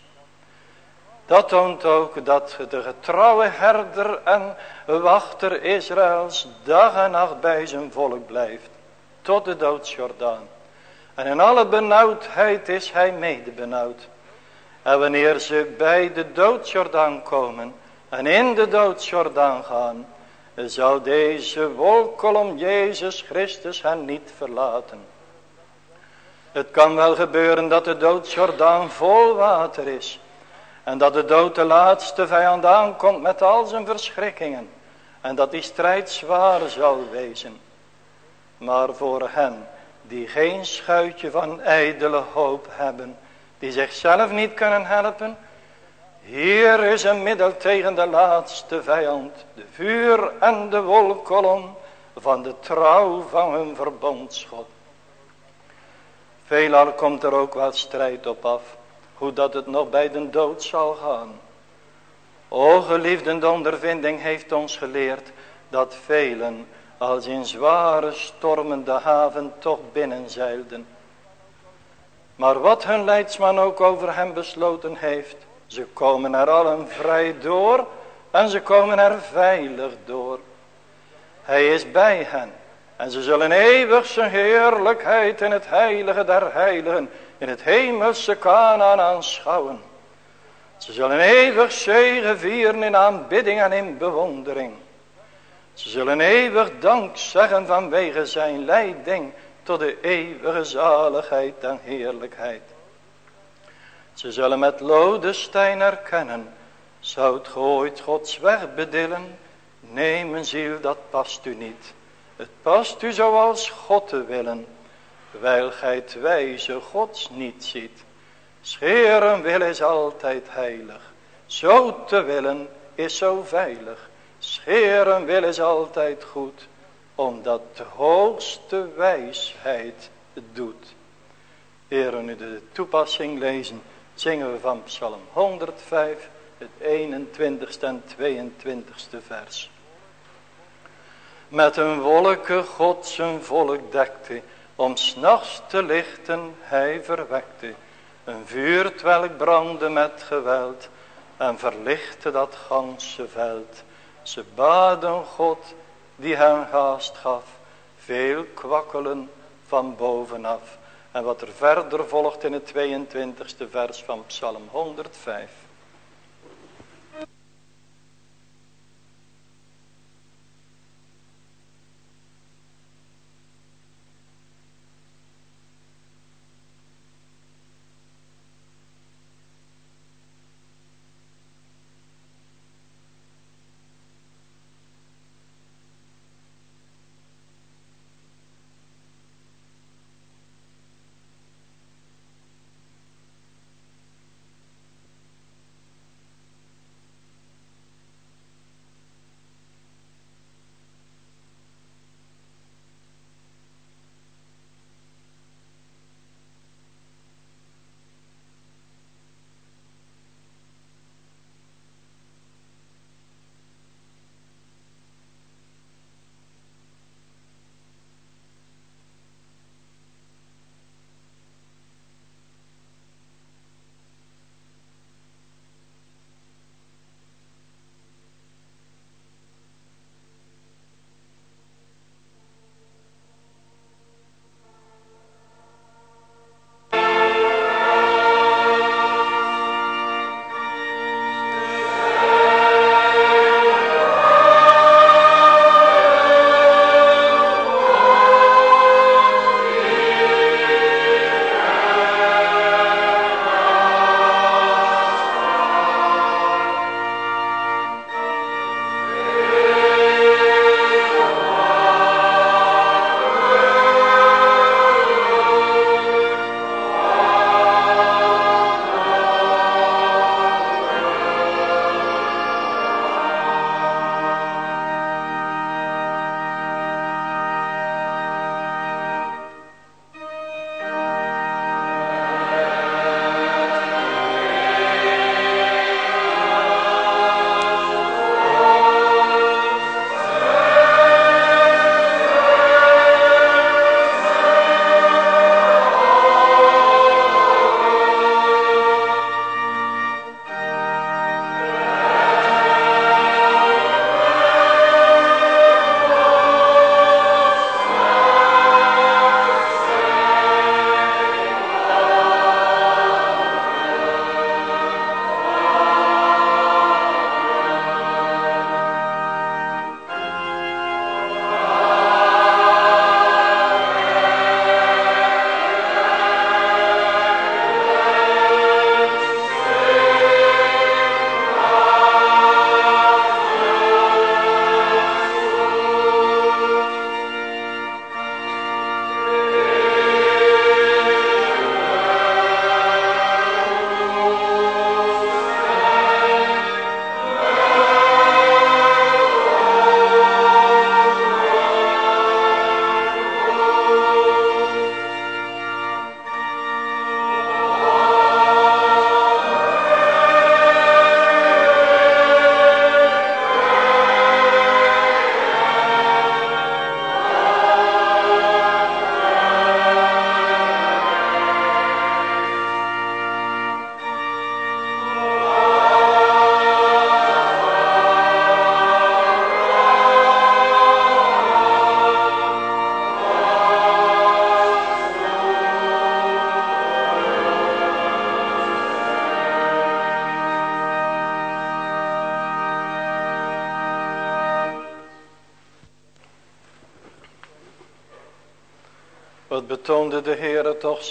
Dat toont ook dat de getrouwe herder en wachter Israëls dag en nacht bij zijn volk blijft. Tot de doodsjordaan. En in alle benauwdheid is hij mede benauwd. En wanneer ze bij de doodsjordaan komen en in de doodsjordaan gaan. Zou deze wolkolom Jezus Christus hen niet verlaten. Het kan wel gebeuren dat de doodsjordaan vol water is. En dat de dood de laatste vijand aankomt met al zijn verschrikkingen. En dat die strijd zwaar zal wezen. Maar voor hen die geen schuitje van ijdele hoop hebben. Die zichzelf niet kunnen helpen. Hier is een middel tegen de laatste vijand. De vuur en de wolkolom van de trouw van hun verbondschot. Veelal komt er ook wat strijd op af hoe dat het nog bij de dood zal gaan. O geliefde, de ondervinding heeft ons geleerd dat velen als in zware stormen de haven toch binnenzeilden. Maar wat hun leidsman ook over hem besloten heeft, ze komen er allen vrij door en ze komen er veilig door. Hij is bij hen en ze zullen eeuwig zijn heerlijkheid in het heilige der heiligen in het hemelse Kanaan aanschouwen. Ze zullen eeuwig zegen vieren in aanbidding en in bewondering. Ze zullen eeuwig dank zeggen vanwege zijn leiding tot de eeuwige zaligheid en heerlijkheid. Ze zullen met lodestijn erkennen, zou het ooit Gods weg bedillen, nee mijn ziel dat past u niet. Het past u zoals God te willen, Wijl gij het wijze gods niet ziet. Scheren wil is altijd heilig. Zo te willen is zo veilig. Scheren wil is altijd goed. Omdat de hoogste wijsheid het doet. Heren, nu de toepassing lezen. Zingen we van Psalm 105. Het 21ste en 22ste vers. Met een wolken God zijn volk dekte om s'nachts te lichten hij verwekte. Een vuur twelk brandde met geweld en verlichtte dat ganse veld. Ze baden God die hen haast gaf, veel kwakkelen van bovenaf. En wat er verder volgt in het 22e vers van Psalm 105.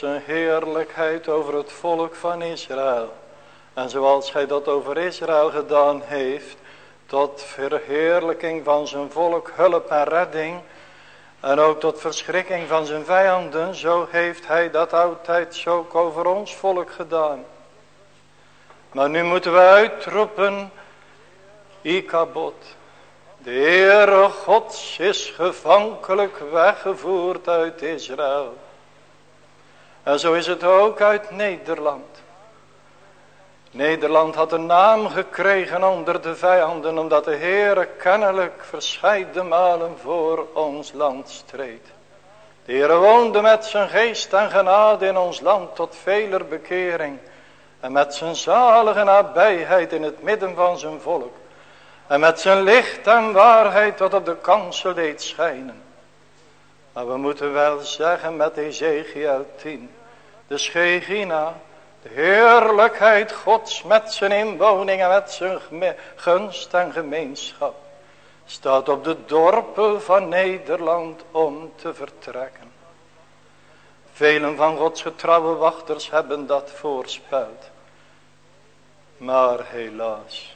Zijn heerlijkheid over het volk van Israël. En zoals hij dat over Israël gedaan heeft, tot verheerlijking van zijn volk, hulp en redding. En ook tot verschrikking van zijn vijanden, zo heeft hij dat altijd ook over ons volk gedaan. Maar nu moeten we uitroepen, Ikabot. De Heere Gods is gevankelijk weggevoerd uit Israël. En zo is het ook uit Nederland. Nederland had een naam gekregen onder de vijanden, omdat de Heere kennelijk verscheiden malen voor ons land streed. De Heere woonde met zijn geest en genade in ons land tot veler bekering. En met zijn zalige nabijheid in het midden van zijn volk. En met zijn licht en waarheid tot op de kansel deed schijnen. Maar we moeten wel zeggen met Ezekiel 10. De Schegina, de heerlijkheid Gods met zijn inwoning en met zijn gunst en gemeenschap. Staat op de dorpel van Nederland om te vertrekken. Velen van Gods getrouwe wachters hebben dat voorspeld. Maar helaas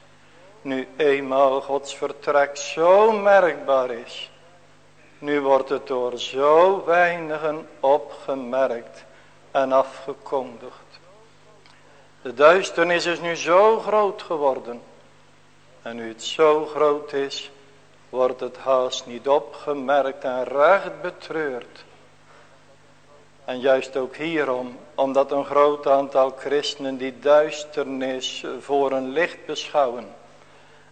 nu eenmaal Gods vertrek zo merkbaar is. Nu wordt het door zo weinigen opgemerkt en afgekondigd. De duisternis is nu zo groot geworden. En nu het zo groot is, wordt het haast niet opgemerkt en recht betreurd. En juist ook hierom, omdat een groot aantal christenen die duisternis voor een licht beschouwen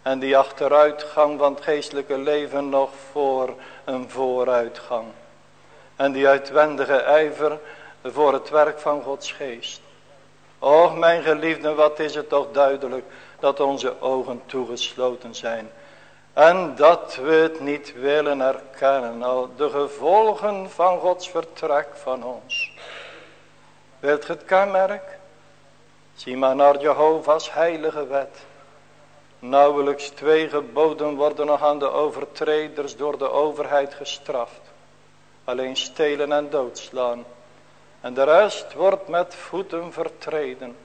en die achteruitgang van het geestelijke leven nog voor een vooruitgang. En die uitwendige ijver voor het werk van Gods geest. Och mijn geliefden, wat is het toch duidelijk dat onze ogen toegesloten zijn. En dat we het niet willen erkennen, al de gevolgen van Gods vertrek van ons. Wilt het kenmerk? Zie maar naar Jehovah's heilige wet. Nauwelijks twee geboden worden nog aan de overtreders door de overheid gestraft. Alleen stelen en doodslaan. En de rest wordt met voeten vertreden.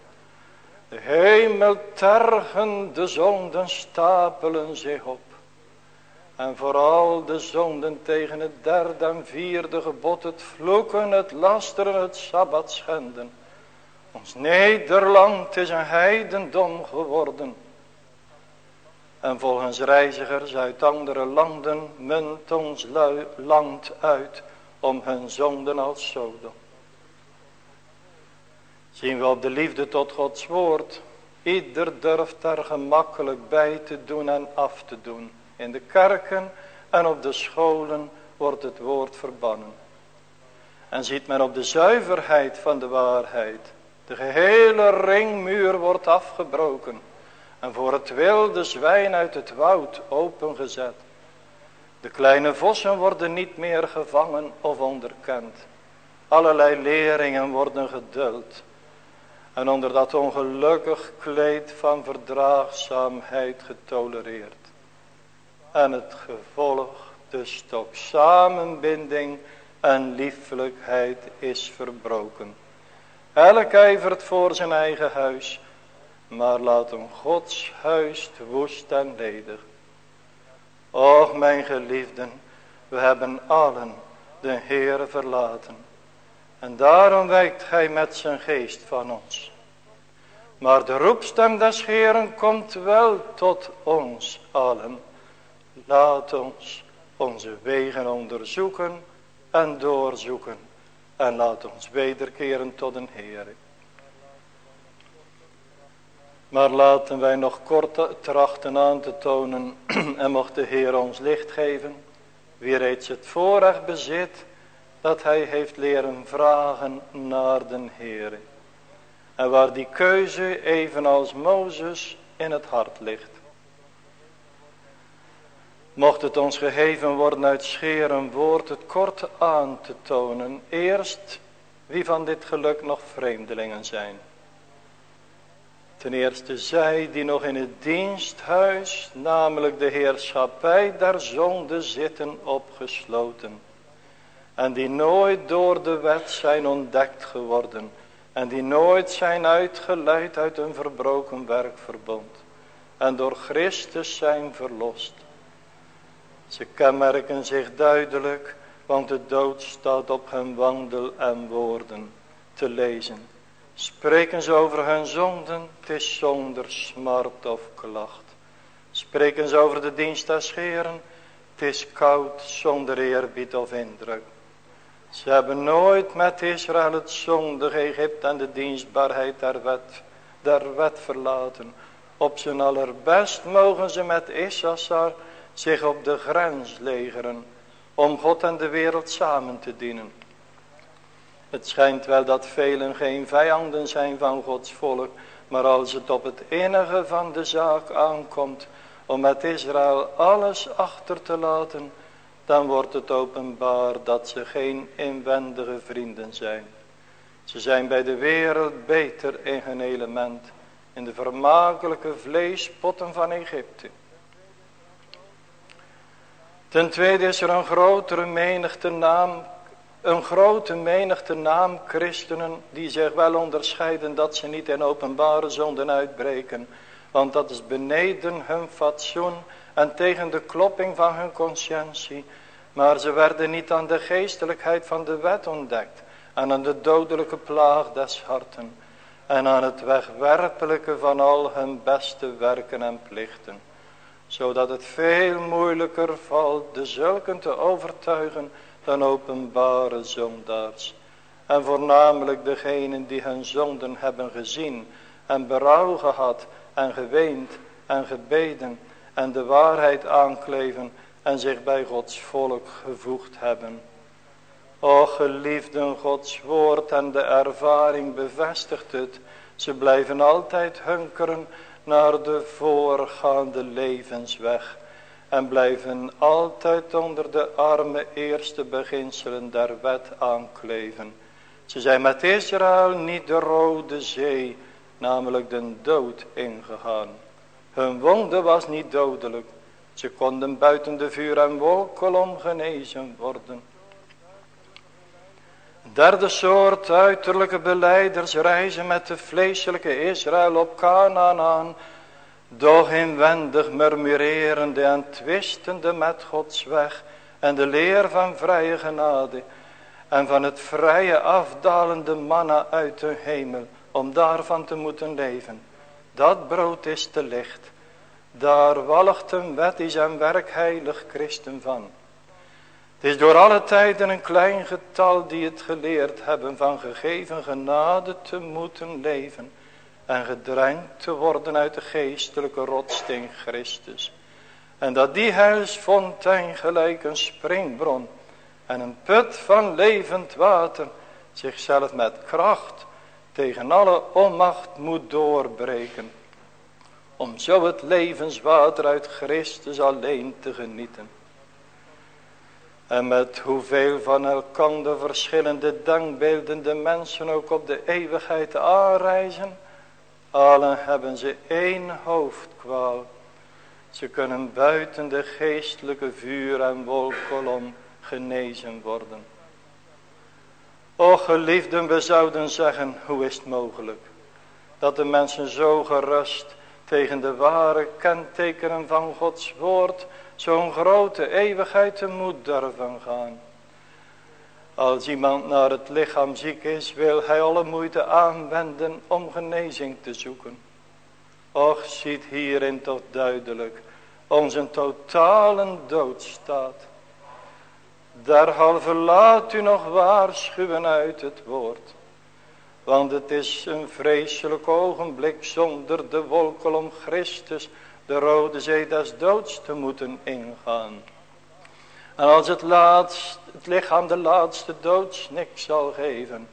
De hemel tergen, de zonden stapelen zich op. En vooral de zonden tegen het derde en vierde gebod, het vloeken, het lasteren, het sabbat schenden. Ons Nederland is een heidendom geworden. En volgens reizigers uit andere landen munt ons land uit om hun zonden als Sodom. Zien we op de liefde tot Gods woord. Ieder durft daar gemakkelijk bij te doen en af te doen. In de kerken en op de scholen wordt het woord verbannen. En ziet men op de zuiverheid van de waarheid. De gehele ringmuur wordt afgebroken en voor het wilde zwijn uit het woud opengezet. De kleine vossen worden niet meer gevangen of onderkend. Allerlei leringen worden geduld. En onder dat ongelukkig kleed van verdraagzaamheid getolereerd. En het gevolg, de stok samenbinding en liefelijkheid is verbroken. Elk ijvert voor zijn eigen huis maar laat een Gods huis woest en ledig. Och mijn geliefden, we hebben allen de Heere verlaten. En daarom wijkt gij met zijn geest van ons. Maar de roepstem des Heeren komt wel tot ons allen. Laat ons onze wegen onderzoeken en doorzoeken. En laat ons wederkeren tot een Heere. Maar laten wij nog kort trachten aan te tonen [CLEARS THROAT] en mocht de Heer ons licht geven, wie reeds het voorrecht bezit, dat hij heeft leren vragen naar den Heer. En waar die keuze evenals Mozes in het hart ligt. Mocht het ons gegeven worden uit scheren woord het kort aan te tonen, eerst wie van dit geluk nog vreemdelingen zijn. Ten eerste zij die nog in het diensthuis, namelijk de heerschappij der zonde zitten opgesloten. En die nooit door de wet zijn ontdekt geworden. En die nooit zijn uitgeleid uit een verbroken werkverbond. En door Christus zijn verlost. Ze kenmerken zich duidelijk, want de dood staat op hun wandel en woorden te lezen. Spreken ze over hun zonden, het is zonder smart of klacht. Spreken ze over de dienst des scheren, het is koud zonder eerbied of indruk. Ze hebben nooit met Israël het zondige Egypte en de dienstbaarheid der wet, der wet verlaten. Op zijn allerbest mogen ze met Issachar zich op de grens legeren, om God en de wereld samen te dienen. Het schijnt wel dat velen geen vijanden zijn van Gods volk, maar als het op het enige van de zaak aankomt, om met Israël alles achter te laten, dan wordt het openbaar dat ze geen inwendige vrienden zijn. Ze zijn bij de wereld beter in hun element, in de vermakelijke vleespotten van Egypte. Ten tweede is er een grotere menigte naam, een grote menigte naam christenen die zich wel onderscheiden dat ze niet in openbare zonden uitbreken. Want dat is beneden hun fatsoen en tegen de klopping van hun conscientie. Maar ze werden niet aan de geestelijkheid van de wet ontdekt. En aan de dodelijke plaag des harten. En aan het wegwerpelijke van al hun beste werken en plichten zodat het veel moeilijker valt de zulken te overtuigen dan openbare zondaars. En voornamelijk degenen die hun zonden hebben gezien en berouw gehad en geweend en gebeden en de waarheid aankleven en zich bij Gods volk gevoegd hebben. O geliefden, Gods woord en de ervaring bevestigt het. Ze blijven altijd hunkeren naar de voorgaande levensweg en blijven altijd onder de arme eerste beginselen der wet aankleven. Ze zijn met Israël niet de rode zee, namelijk de dood ingegaan. Hun wonde was niet dodelijk. Ze konden buiten de vuur en wolkolom genezen worden. Derde soort uiterlijke beleiders reizen met de vleeselijke Israël op Canaan aan. Doch inwendig murmurerende en twistende met Gods weg en de leer van vrije genade. En van het vrije afdalende manna uit de hemel om daarvan te moeten leven. Dat brood is te licht. Daar walgt een wet is en werk heilig christen van. Het is door alle tijden een klein getal die het geleerd hebben van gegeven genade te moeten leven. En gedrenkt te worden uit de geestelijke rotsteen Christus. En dat die huisfontein gelijk een springbron en een put van levend water zichzelf met kracht tegen alle onmacht moet doorbreken. Om zo het levenswater uit Christus alleen te genieten. En met hoeveel van elkander verschillende dankbeelden de mensen ook op de eeuwigheid aanreizen. Allen hebben ze één hoofdkwaal. Ze kunnen buiten de geestelijke vuur en wolkolom genezen worden. O geliefden, we zouden zeggen, hoe is het mogelijk? Dat de mensen zo gerust tegen de ware kentekenen van Gods woord zo'n grote eeuwigheid te moet durven gaan. Als iemand naar het lichaam ziek is, wil hij alle moeite aanwenden om genezing te zoeken. Och, ziet hierin toch duidelijk onze totale doodstaat. Derhalve laat u nog waarschuwen uit het woord. Want het is een vreselijk ogenblik zonder de wolken om Christus de rode zee des doods te moeten ingaan. En als het, laatst, het lichaam de laatste doodsnik zal geven.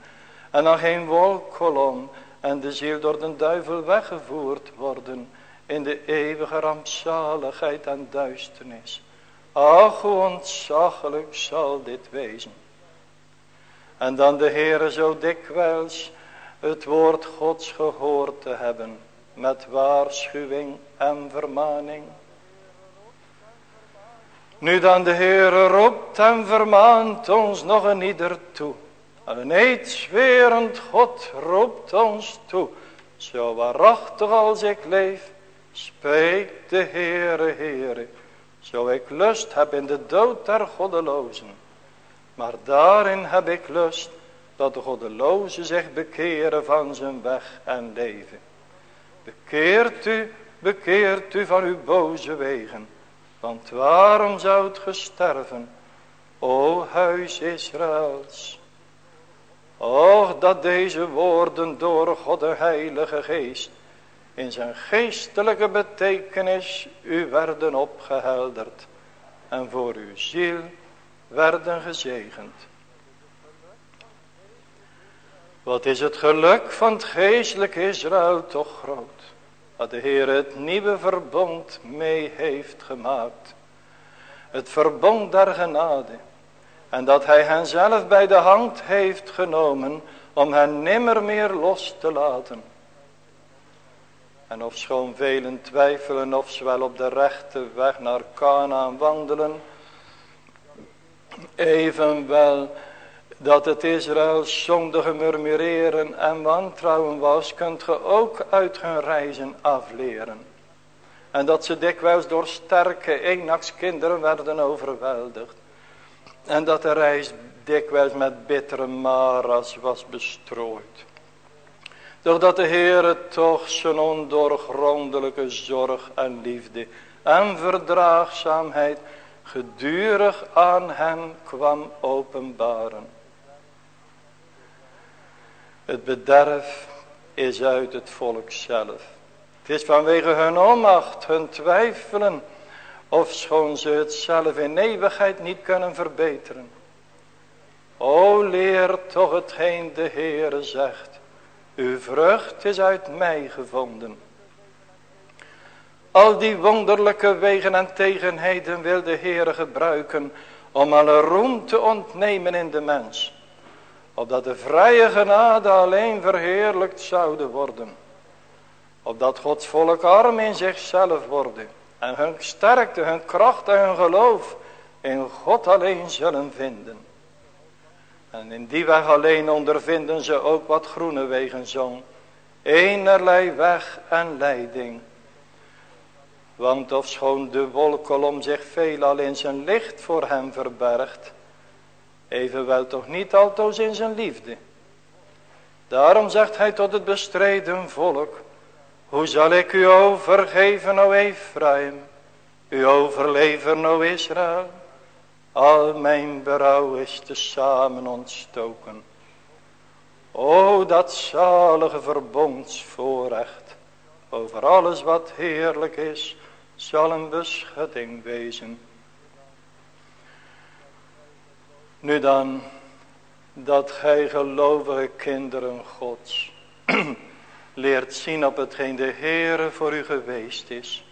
En dan geen wolkolom en de ziel door de duivel weggevoerd worden. In de eeuwige rampzaligheid en duisternis. Ach, hoe ontzaglijk zal dit wezen. En dan de Heere zo dikwijls het woord Gods gehoord te hebben met waarschuwing en vermaning. Nu dan de Heere roept en vermaant ons nog een ieder toe. Een eedswerend God roept ons toe. Zo waarachtig als ik leef, spreekt de Heere, Heere. Zo ik lust heb in de dood der goddelozen. Maar daarin heb ik lust dat de goddeloze zich bekeren van zijn weg en leven. Bekeert u, bekeert u van uw boze wegen. Want waarom zou het gesterven, o huis Israëls? Och, dat deze woorden door God de Heilige Geest in zijn geestelijke betekenis u werden opgehelderd en voor uw ziel werden gezegend. Wat is het geluk van het geestelijk Israël toch groot. Dat de Heer het nieuwe verbond mee heeft gemaakt. Het verbond der genade. En dat hij hen zelf bij de hand heeft genomen om hen nimmer meer los te laten. En of schoon velen twijfelen of ze wel op de rechte weg naar Canaan wandelen. Evenwel dat het Israël zondige murmureren en wantrouwen was, kunt ge ook uit hun reizen afleren. En dat ze dikwijls door sterke eenakskinderen werden overweldigd. En dat de reis dikwijls met bittere maras was bestrooid. Doch dat de Heere toch zijn ondoorgrondelijke zorg en liefde en verdraagzaamheid gedurig aan hen kwam openbaren. Het bederf is uit het volk zelf. Het is vanwege hun onmacht, hun twijfelen, of schoon ze het zelf in eeuwigheid niet kunnen verbeteren. O leer toch hetgeen de Heere zegt. Uw vrucht is uit mij gevonden. Al die wonderlijke wegen en tegenheden wil de Heere gebruiken om alle roem te ontnemen in de mens opdat de vrije genade alleen verheerlijkt zouden worden. Opdat Gods volk arm in zichzelf worden. En hun sterkte, hun kracht en hun geloof in God alleen zullen vinden. En in die weg alleen ondervinden ze ook wat groene wegen zong. Enerlei weg en leiding. Want of schoon de wolkolom zich veelal in zijn licht voor hem verbergt evenwel toch niet altoos in zijn liefde. Daarom zegt hij tot het bestreden volk, hoe zal ik u overgeven, o Ephraim, u overleveren, o Israël? Al mijn berouw is te samen ontstoken. O dat zalige verbondsvoorrecht, over alles wat heerlijk is, zal een beschutting wezen. Nu dan, dat gij gelovige kinderen gods [CLEARS THROAT] leert zien op hetgeen de Heere voor u geweest is.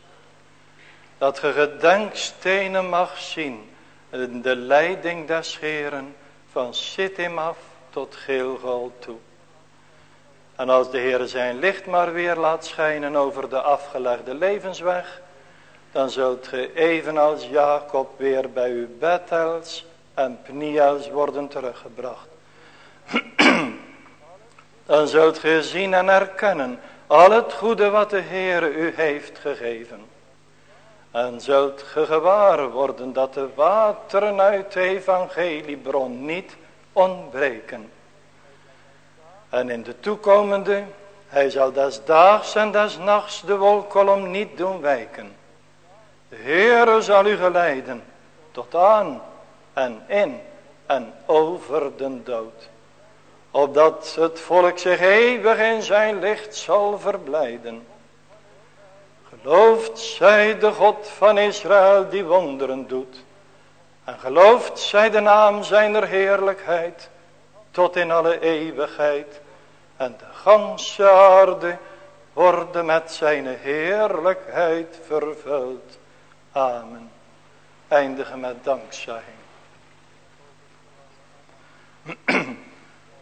Dat ge gedenkstenen mag zien in de leiding des Heeren van Sittim af tot Gilgal toe. En als de Heer zijn licht maar weer laat schijnen over de afgelegde levensweg, dan zult ge evenals Jacob weer bij uw Bethels en Pniels worden teruggebracht. [CLEARS THROAT] Dan zult ge zien en erkennen al het goede wat de Heere u heeft gegeven. En zult ge gewaar worden dat de wateren uit de evangeliebron niet ontbreken. En in de toekomende, hij zal des daags en des nachts de wolkolom niet doen wijken. De Heere zal u geleiden tot aan en in en over den dood. Opdat het volk zich eeuwig in zijn licht zal verblijden. Gelooft zij de God van Israël die wonderen doet. En gelooft zij de naam zijner heerlijkheid tot in alle eeuwigheid. En de ganse aarde worden met zijn heerlijkheid vervuld. Amen. Eindigen met dankzegging.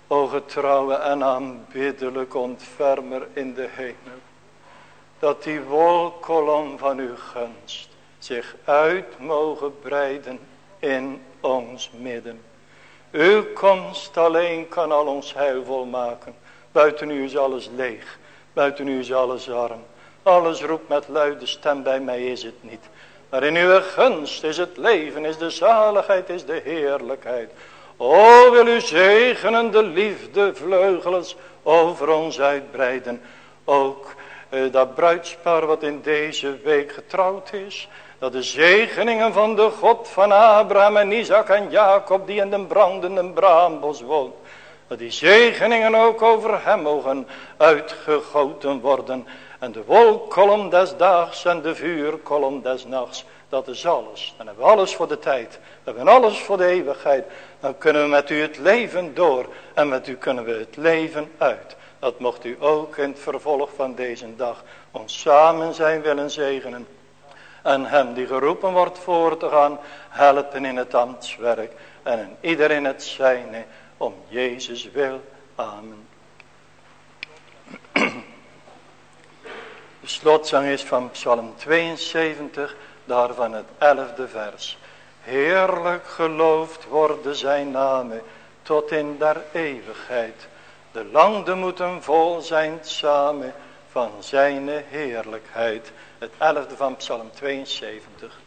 O getrouwe en aanbiddelijk ontfermer in de hemel. Dat die wolkolom van uw gunst zich uit mogen breiden in ons midden. Uw komst alleen kan al ons heil volmaken. Buiten u is alles leeg. Buiten u is alles arm. Alles roept met luide stem, bij mij is het niet. Maar in uw gunst is het leven, is de zaligheid, is de heerlijkheid. O, wil u zegenen de liefde vleugels over ons uitbreiden. Ook eh, dat bruidspaar wat in deze week getrouwd is. Dat de zegeningen van de God van Abraham en Isaac en Jacob die in de brandende braambos woont. Dat die zegeningen ook over hem mogen uitgegoten worden. En de wolkolom des daags en de vuurkolom des nachts. Dat is alles. Dan hebben we alles voor de tijd. We hebben alles voor de eeuwigheid. Dan kunnen we met u het leven door. En met u kunnen we het leven uit. Dat mocht u ook in het vervolg van deze dag ons samen zijn willen zegenen. En hem die geroepen wordt voor te gaan helpen in het ambtswerk. En in ieder in het zijne om Jezus wil. Amen. De slotzang is van Psalm 72, daarvan het elfde vers. Heerlijk geloofd worden zijn namen tot in der eeuwigheid. De landen moeten vol zijn samen van zijn heerlijkheid. Het elfde van Psalm 72.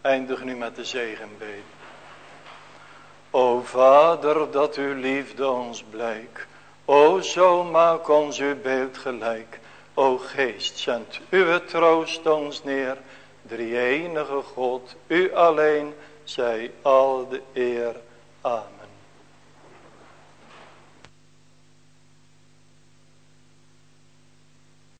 Eindig nu met de zegenbeden. O Vader, dat uw liefde ons blijk. O zo maak ons uw beeld gelijk. O Geest, zend uw troost ons neer. Drie enige God, u alleen, zij al.